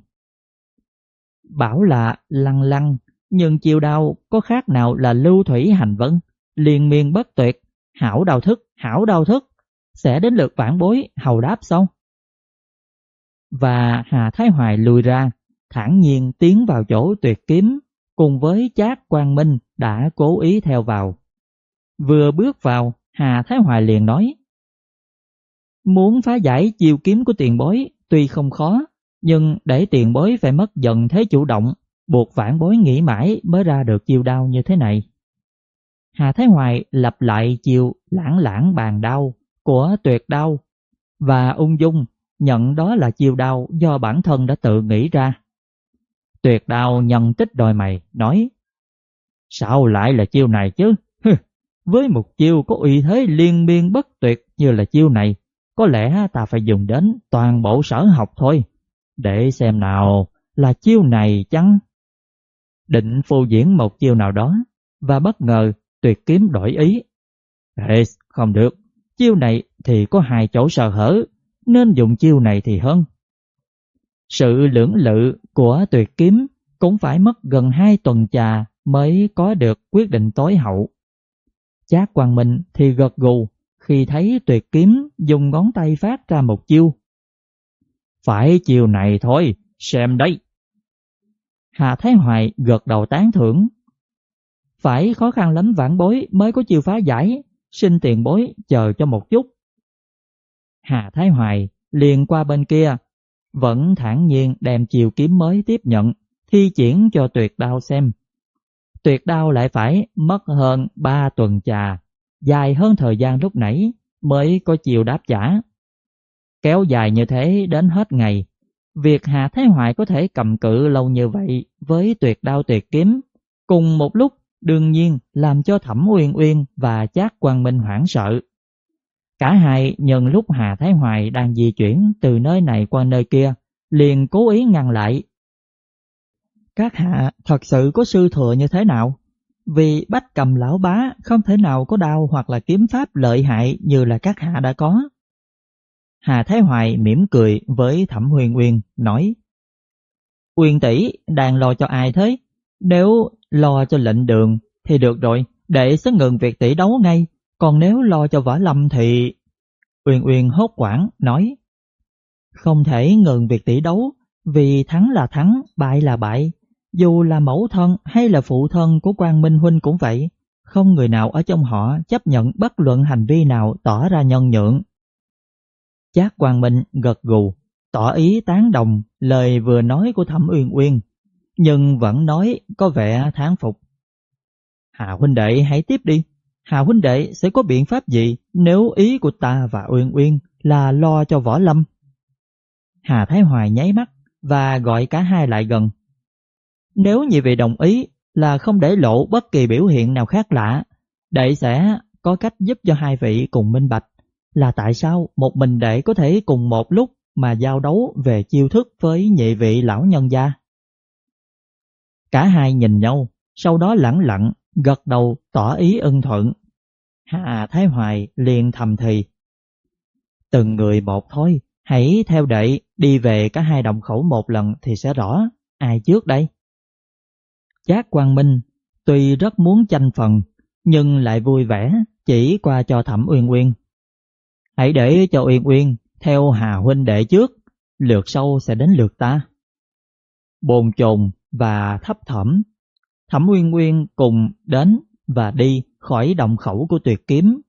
Bảo là lăng lăng, nhưng chiều đao có khác nào là lưu thủy hành vân? liên miên bất tuyệt, hảo đau thức, hảo đau thức, sẽ đến lượt vãn bối hầu đáp xong Và Hà Thái Hoài lùi ra, thản nhiên tiến vào chỗ tuyệt kiếm, cùng với chát quang minh đã cố ý theo vào. Vừa bước vào, Hà Thái Hoài liền nói, Muốn phá giải chiêu kiếm của tiền bối tuy không khó, nhưng để tiền bối phải mất dần thế chủ động, buộc vãn bối nghĩ mãi mới ra được chiêu đao như thế này. Hà Thái Hoài lặp lại chiều lãng lãng bàn đau của tuyệt đau và ung dung nhận đó là chiêu đau do bản thân đã tự nghĩ ra. Tuyệt đau nhận tích đòi mày, nói Sao lại là chiêu này chứ? Với một chiêu có uy thế liên miên bất tuyệt như là chiêu này, có lẽ ta phải dùng đến toàn bộ sở học thôi, để xem nào là chiêu này chăng? Định phô diễn một chiêu nào đó, và bất ngờ tuyệt kiếm đổi ý. Ê, không được, chiêu này thì có hai chỗ sờ hở, nên dùng chiêu này thì hơn. Sự lưỡng lự của tuyệt kiếm cũng phải mất gần hai tuần trà mới có được quyết định tối hậu. Chác Quang Minh thì gật gù khi thấy tuyệt kiếm dùng ngón tay phát ra một chiêu. Phải chiêu này thôi, xem đấy. Hà Thái Hoài gật đầu tán thưởng phải khó khăn lắm vãn bối mới có chiều phá giải, xin tiền bối chờ cho một chút. Hà Thái Hoài liền qua bên kia, vẫn thản nhiên đem chiều kiếm mới tiếp nhận, thi triển cho tuyệt đao xem. Tuyệt đao lại phải mất hơn ba tuần trà, dài hơn thời gian lúc nãy mới có chiều đáp trả. Kéo dài như thế đến hết ngày, việc Hà Thái Hoài có thể cầm cự lâu như vậy với tuyệt đao tuyệt kiếm, cùng một lúc đương nhiên làm cho Thẩm Uyên Uyên và Chát Quang Minh hoảng sợ. Cả hai nhân lúc Hà Thái Hoài đang di chuyển từ nơi này qua nơi kia, liền cố ý ngăn lại. Các hạ thật sự có sư thừa như thế nào? Vì bách cầm lão bá không thể nào có đau hoặc là kiếm pháp lợi hại như là các hạ đã có. Hà Thái Hoài mỉm cười với Thẩm Huyền Uyên, nói Uyên tỷ đang lo cho ai thế? Nếu lo cho lệnh đường thì được rồi, để sẽ ngừng việc tỷ đấu ngay, còn nếu lo cho võ lâm thì... Uyên Uyên hốt quảng nói Không thể ngừng việc tỷ đấu Vì thắng là thắng, bại là bại. Dù là mẫu thân hay là phụ thân của quan Minh Huynh cũng vậy, không người nào ở trong họ chấp nhận bất luận hành vi nào tỏ ra nhân nhượng. Chát Quang Minh gật gù, tỏ ý tán đồng lời vừa nói của Thẩm Uyên Uyên, nhưng vẫn nói có vẻ thán phục. Hà huynh đệ hãy tiếp đi, Hà huynh đệ sẽ có biện pháp gì nếu ý của ta và Uyên Uyên là lo cho Võ Lâm? Hà Thái Hoài nháy mắt và gọi cả hai lại gần. Nếu nhị vị đồng ý là không để lộ bất kỳ biểu hiện nào khác lạ, đệ sẽ có cách giúp cho hai vị cùng minh bạch là tại sao một mình đệ có thể cùng một lúc mà giao đấu về chiêu thức với nhị vị lão nhân gia. Cả hai nhìn nhau, sau đó lẳng lặng, gật đầu tỏ ý ân thuận. Hà Thái Hoài liền thầm thì. Từng người một thôi, hãy theo đệ đi về cả hai đồng khẩu một lần thì sẽ rõ ai trước đây. Chác Quang Minh tuy rất muốn tranh phần nhưng lại vui vẻ chỉ qua cho Thẩm Uyên Uyên. Hãy để cho Uyên Uyên theo Hà huynh đệ trước, lượt sau sẽ đến lượt ta. Bồn chồn và thấp thẩm, Thẩm Uyên Uyên cùng đến và đi khỏi động khẩu của tuyệt kiếm.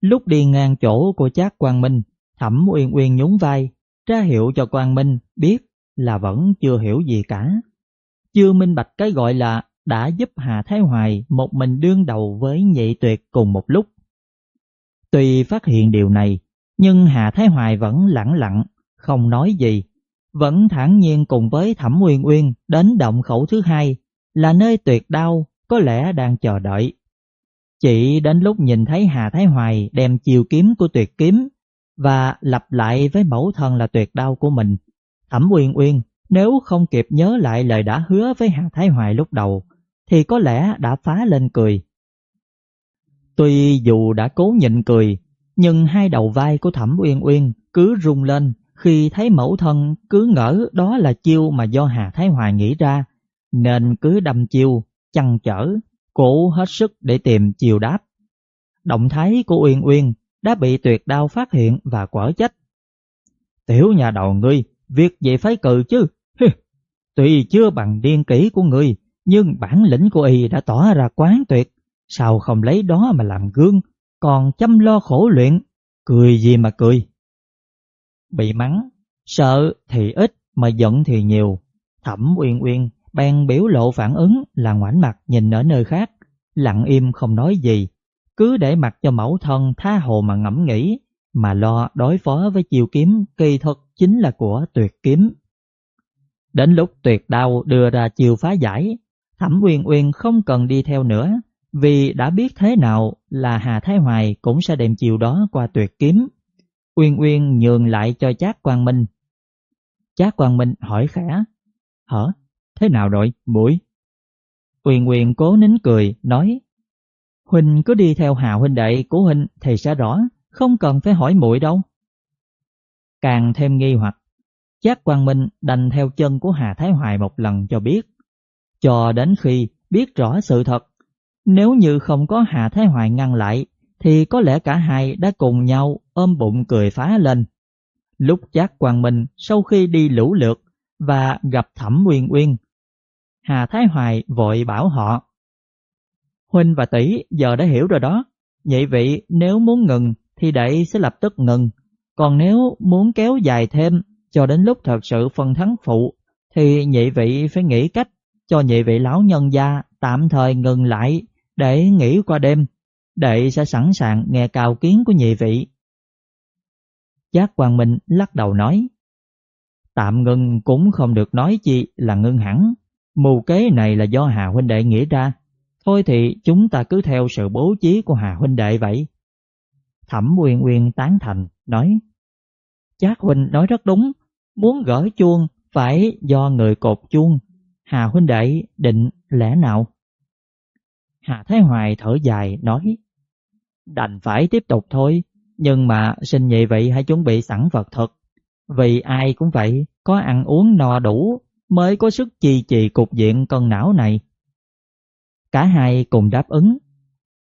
Lúc đi ngang chỗ của Chát Quang Minh, Thẩm Uyên Uyên nhún vai, ra hiệu cho Quang Minh biết là vẫn chưa hiểu gì cả chưa minh bạch cái gọi là đã giúp Hà Thái Hoài một mình đương đầu với nhị tuyệt cùng một lúc. Tuy phát hiện điều này, nhưng Hà Thái Hoài vẫn lặng lặng, không nói gì, vẫn thản nhiên cùng với Thẩm Nguyên Uyên đến động khẩu thứ hai, là nơi tuyệt đau có lẽ đang chờ đợi. Chỉ đến lúc nhìn thấy Hà Thái Hoài đem chiều kiếm của tuyệt kiếm và lặp lại với mẫu thân là tuyệt đau của mình, Thẩm Uyên Uyên nếu không kịp nhớ lại lời đã hứa với Hà Thái Hoài lúc đầu, thì có lẽ đã phá lên cười. Tuy dù đã cố nhịn cười, nhưng hai đầu vai của Thẩm Uyên Uyên cứ rung lên khi thấy mẫu thân cứ ngỡ đó là chiêu mà do Hà Thái Hoài nghĩ ra, nên cứ đâm chiêu, chăn trở, cố hết sức để tìm chiều đáp. Động thái của Uyên Uyên đã bị tuyệt đao phát hiện và quở trách. Tiểu nhà đầu ngươi Việc gì phải cự chứ? Tuy chưa bằng điên kỹ của người, nhưng bản lĩnh của y đã tỏ ra quán tuyệt. Sao không lấy đó mà làm gương, còn chăm lo khổ luyện, cười gì mà cười. Bị mắng, sợ thì ít mà giận thì nhiều. Thẩm Uyên Uyên bèn biểu lộ phản ứng là ngoảnh mặt nhìn ở nơi khác, lặng im không nói gì, cứ để mặc cho mẫu thân tha hồ mà ngẫm nghĩ mà lo đối phó với chiêu kiếm kỳ thuật chính là của tuyệt kiếm. Đến lúc tuyệt đao đưa ra chiêu phá giải, Thẩm Uyên Uyên không cần đi theo nữa, vì đã biết thế nào là Hà Thái Hoài cũng sẽ đem chiều đó qua tuyệt kiếm. Uyên Uyên nhường lại cho Trác Quang Minh. Trác Quang Minh hỏi khẽ, Hả? Thế nào rồi, mũi? Uyên Uyên cố nín cười, nói, Huynh cứ đi theo Hà huynh đệ của Huynh thì sẽ rõ không cần phải hỏi muội đâu. Càng thêm nghi hoặc, Giác Quang Minh đành theo chân của Hà Thái Hoài một lần cho biết, cho đến khi biết rõ sự thật. Nếu như không có Hà Thái Hoài ngăn lại, thì có lẽ cả hai đã cùng nhau ôm bụng cười phá lên. Lúc chát Quang Minh sau khi đi lũ lượt và gặp Thẩm Uyên Uyên, Hà Thái Hoài vội bảo họ Huynh và tỷ giờ đã hiểu rồi đó, nhị vị nếu muốn ngừng thì đệ sẽ lập tức ngừng. Còn nếu muốn kéo dài thêm cho đến lúc thật sự phân thắng phụ, thì nhị vị phải nghĩ cách cho nhị vị lão nhân gia tạm thời ngừng lại để nghỉ qua đêm. Đệ sẽ sẵn sàng nghe cao kiến của nhị vị. Giác Quang Minh lắc đầu nói, Tạm ngưng cũng không được nói chi là ngưng hẳn. Mù kế này là do Hà huynh đệ nghĩ ra. Thôi thì chúng ta cứ theo sự bố trí của Hà huynh đệ vậy. Thẩm Uyên Uyên tán thành, nói Chát huynh nói rất đúng, muốn gỡ chuông phải do người cột chuông. Hà huynh đệ định lẽ nào? Hà Thái Hoài thở dài nói Đành phải tiếp tục thôi, nhưng mà xin nhị vị hãy chuẩn bị sẵn vật thực. Vì ai cũng vậy, có ăn uống no đủ mới có sức chi trì cục diện cân não này. Cả hai cùng đáp ứng.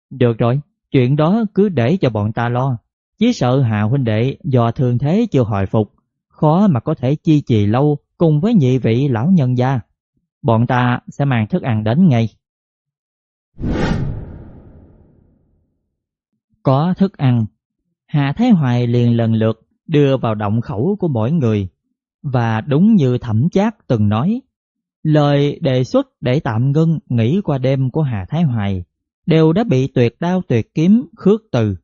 Được rồi, Chuyện đó cứ để cho bọn ta lo. Chỉ sợ Hà huynh đệ do thương thế chưa hồi phục, khó mà có thể chi trì lâu cùng với nhị vị lão nhân gia. Bọn ta sẽ mang thức ăn đến ngay. Có thức ăn, Hạ Thái Hoài liền lần lượt đưa vào động khẩu của mỗi người. Và đúng như thẩm chát từng nói, lời đề xuất để tạm ngưng nghỉ qua đêm của Hà Thái Hoài đều đã bị tuyệt đao tuyệt kiếm khước từ.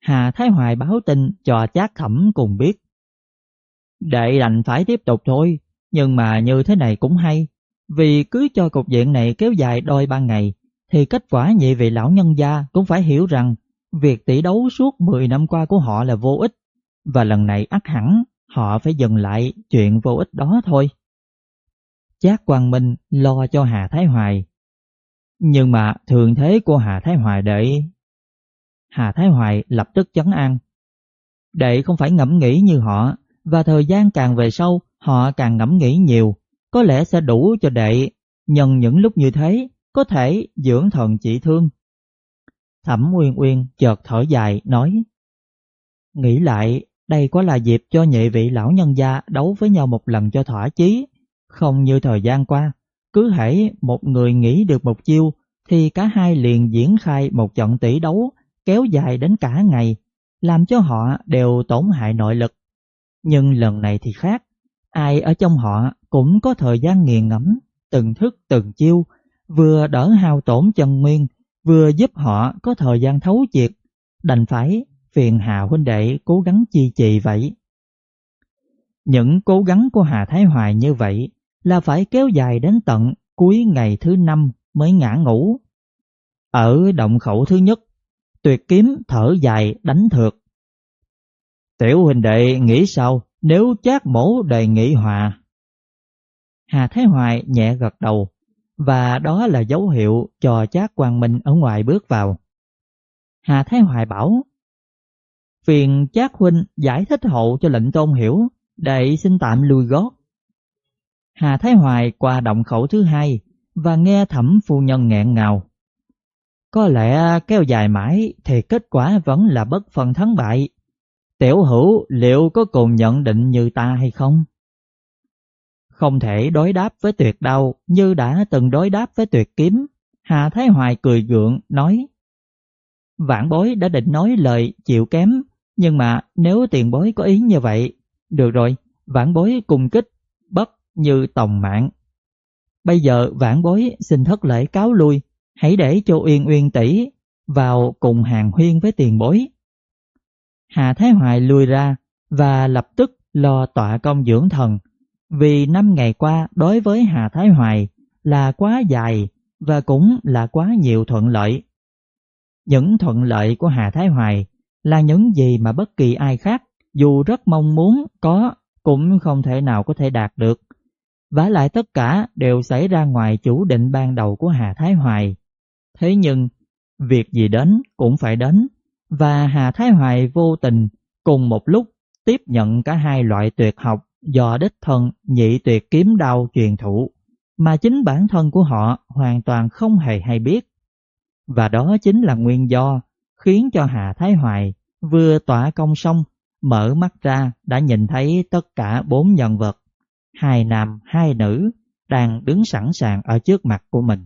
Hà Thái Hoài báo tin cho chát thẩm cùng biết. Đệ đành phải tiếp tục thôi, nhưng mà như thế này cũng hay, vì cứ cho cục diện này kéo dài đôi ba ngày, thì kết quả nhị vị lão nhân gia cũng phải hiểu rằng việc tỷ đấu suốt 10 năm qua của họ là vô ích, và lần này ắt hẳn họ phải dừng lại chuyện vô ích đó thôi. Chác Quang Minh lo cho Hà Thái Hoài. Nhưng mà thường thế của Hà Thái Hoài đệ... Hà Thái Hoài lập tức chấn an. Đệ không phải ngẫm nghĩ như họ, và thời gian càng về sau họ càng ngẫm nghĩ nhiều, có lẽ sẽ đủ cho đệ nhân những lúc như thế có thể dưỡng thần trị thương. Thẩm Nguyên Uyên chợt thở dài, nói, Nghĩ lại, đây có là dịp cho nhị vị lão nhân gia đấu với nhau một lần cho thỏa chí. Không như thời gian qua, Cứ hễ một người nghĩ được một chiêu, Thì cả hai liền diễn khai một trận tỷ đấu, Kéo dài đến cả ngày, Làm cho họ đều tổn hại nội lực. Nhưng lần này thì khác, Ai ở trong họ cũng có thời gian nghiền ngẫm, Từng thức từng chiêu, Vừa đỡ hao tổn chân nguyên Vừa giúp họ có thời gian thấu triệt Đành phải phiền Hà huynh đệ cố gắng chi trì vậy. Những cố gắng của Hà Thái Hoài như vậy là phải kéo dài đến tận cuối ngày thứ năm mới ngã ngủ. Ở động khẩu thứ nhất, tuyệt kiếm thở dài đánh thượt. Tiểu huynh đệ nghĩ sao nếu chát mổ đề nghị hòa? Hà Thái Hoài nhẹ gật đầu, và đó là dấu hiệu cho chát quang minh ở ngoài bước vào. Hà Thái Hoài bảo, Phiền chác Huynh giải thích hậu cho lệnh tôn hiểu, để xin tạm lùi gót. Hà Thái Hoài qua động khẩu thứ hai và nghe thẩm phu nhân nghẹn ngào. Có lẽ kéo dài mãi thì kết quả vẫn là bất phần thắng bại. Tiểu hữu liệu có cùng nhận định như ta hay không? Không thể đối đáp với tuyệt đau như đã từng đối đáp với tuyệt kiếm. Hà Thái Hoài cười gượng nói Vãn bối đã định nói lời chịu kém nhưng mà nếu tiền bối có ý như vậy, được rồi, vãn bối cùng kích, bất như tòng mạng. Bây giờ vãn bối xin thất lễ cáo lui, hãy để cho Uyên Uyên tỷ vào cùng hàng huyên với tiền bối. Hà Thái Hoài lui ra và lập tức lo tọa công dưỡng thần, vì năm ngày qua đối với Hà Thái Hoài là quá dài và cũng là quá nhiều thuận lợi. Những thuận lợi của Hà Thái Hoài là những gì mà bất kỳ ai khác dù rất mong muốn có cũng không thể nào có thể đạt được. Và lại tất cả đều xảy ra ngoài chủ định ban đầu của Hà Thái Hoài. Thế nhưng, việc gì đến cũng phải đến, và Hà Thái Hoài vô tình cùng một lúc tiếp nhận cả hai loại tuyệt học do đích thân nhị tuyệt kiếm đao truyền thụ, mà chính bản thân của họ hoàn toàn không hề hay biết. Và đó chính là nguyên do khiến cho Hà Thái Hoài vừa tỏa công xong, mở mắt ra đã nhìn thấy tất cả bốn nhân vật, hai nam hai nữ đang đứng sẵn sàng ở trước mặt của mình.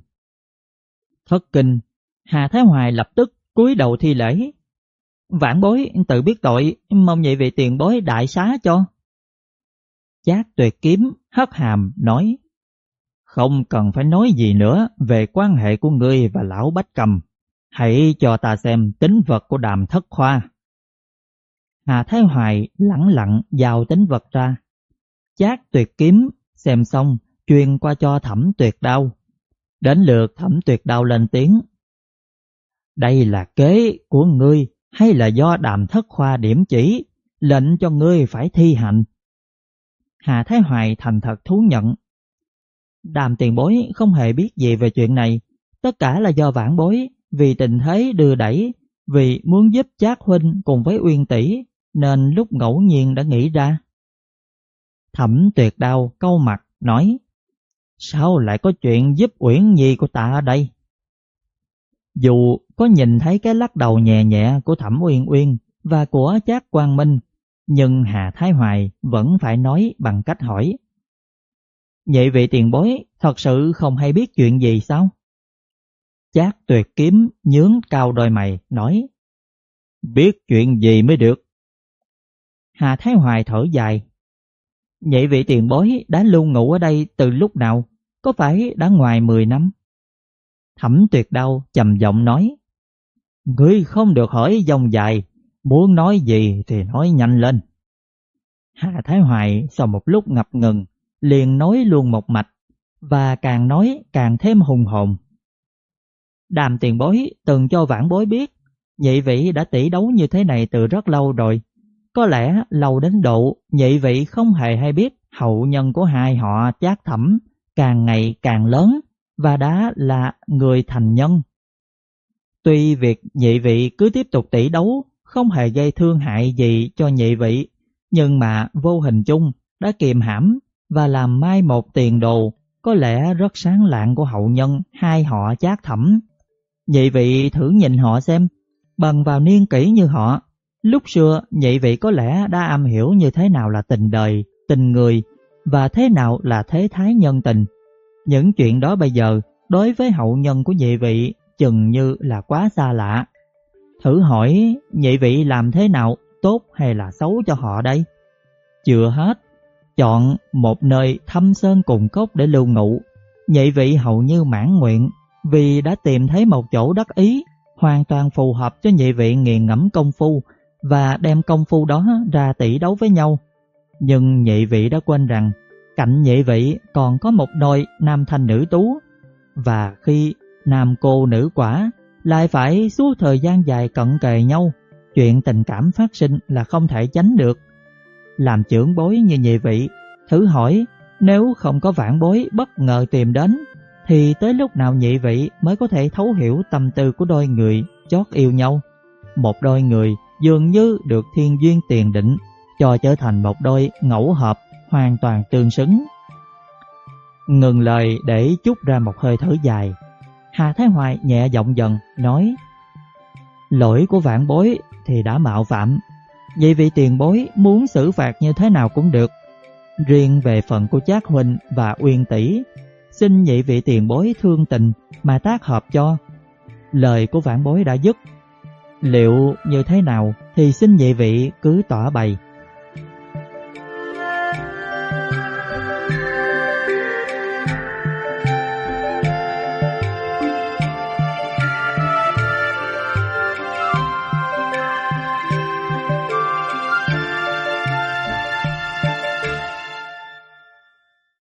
Thất kinh, Hà Thái Hoài lập tức cúi đầu thi lễ. Vãn bối tự biết tội, mong nhị vị tiền bối đại xá cho. Chát tuyệt kiếm hất hàm nói Không cần phải nói gì nữa về quan hệ của ngươi và lão Bách Cầm. Hãy cho ta xem tính vật của đàm thất khoa. Hà Thái Hoài lẳng lặng giao tính vật ra. Chát tuyệt kiếm, xem xong, truyền qua cho thẩm tuyệt đau. Đến lượt thẩm tuyệt đau lên tiếng. Đây là kế của ngươi hay là do đàm thất khoa điểm chỉ, lệnh cho ngươi phải thi hành? Hà Thái Hoài thành thật thú nhận. Đàm tiền bối không hề biết gì về chuyện này, tất cả là do vãn bối vì tình thế đưa đẩy, vì muốn giúp Trác huynh cùng với Uyên tỷ, nên lúc ngẫu nhiên đã nghĩ ra. Thẩm Tuyệt Đao câu mặt nói: "Sao lại có chuyện giúp Uyển Nhi của ta ở đây?" Dù có nhìn thấy cái lắc đầu nhẹ nhẹ của Thẩm Uyên Uyên và của Trác Quang Minh, nhưng Hà Thái Hoài vẫn phải nói bằng cách hỏi: Nhị vị tiền bối thật sự không hay biết chuyện gì sao? Chát tuyệt kiếm nhướng cao đôi mày, nói, Biết chuyện gì mới được? Hà Thái Hoài thở dài Nhị vị tiền bối đã lưu ngủ ở đây từ lúc nào? Có phải đã ngoài 10 năm? Thẩm tuyệt đau trầm giọng nói, Ngươi không được hỏi dòng dài. Muốn nói gì thì nói nhanh lên Hạ Thái Hoài sau một lúc ngập ngừng, liền nói luôn một mạch, và càng nói càng thêm hùng hồn. Đàm tiền bối từng cho vãn bối biết, nhị vị đã tỷ đấu như thế này từ rất lâu rồi. Có lẽ lâu đến độ, nhị vị không hề hay biết hậu nhân của hai họ chát thẩm càng ngày càng lớn và đã là người thành nhân. Tuy việc nhị vị cứ tiếp tục tỷ đấu không hề gây thương hại gì cho nhị vị, nhưng mà vô hình chung đã kiềm hãm và làm mai một tiền đồ có lẽ rất sáng lạng của hậu nhân hai họ chát thẩm. Nhị vị thử nhìn họ xem, bằng vào niên kỷ như họ, lúc xưa nhị vị có lẽ đã am hiểu như thế nào là tình đời, tình người và thế nào là thế thái nhân tình. Những chuyện đó bây giờ đối với hậu nhân của nhị vị chừng như là quá xa lạ. Thử hỏi nhị vị làm thế nào tốt hay là xấu cho họ đây? Chưa hết, chọn một nơi thâm sơn cùng cốc để lưu ngụ. Nhị vị hầu như mãn nguyện vì đã tìm thấy một chỗ đắc ý hoàn toàn phù hợp cho nhị vị nghiền ngẫm công phu và đem công phu đó ra tỷ đấu với nhau. Nhưng nhị vị đã quên rằng cạnh nhị vị còn có một đôi nam thanh nữ tú và khi nam cô nữ quả lại phải suốt thời gian dài cận kề nhau, chuyện tình cảm phát sinh là không thể tránh được làm trưởng bối như nhị vị, thử hỏi nếu không có vãn bối bất ngờ tìm đến, thì tới lúc nào nhị vị mới có thể thấu hiểu tâm tư của đôi người chót yêu nhau. Một đôi người dường như được thiên duyên tiền định cho trở thành một đôi ngẫu hợp hoàn toàn tương xứng. Ngừng lời để chút ra một hơi thở dài, Hà Thái Hoài nhẹ giọng dần nói Lỗi của vạn bối thì đã mạo phạm Vậy vị tiền bối muốn xử phạt như thế nào cũng được. Riêng về phần của Trác Huynh và Uyên Tỷ, xin nhị vị tiền bối thương tình mà tác hợp cho. Lời của vạn bối đã dứt. Liệu như thế nào thì xin nhị vị cứ tỏ bày.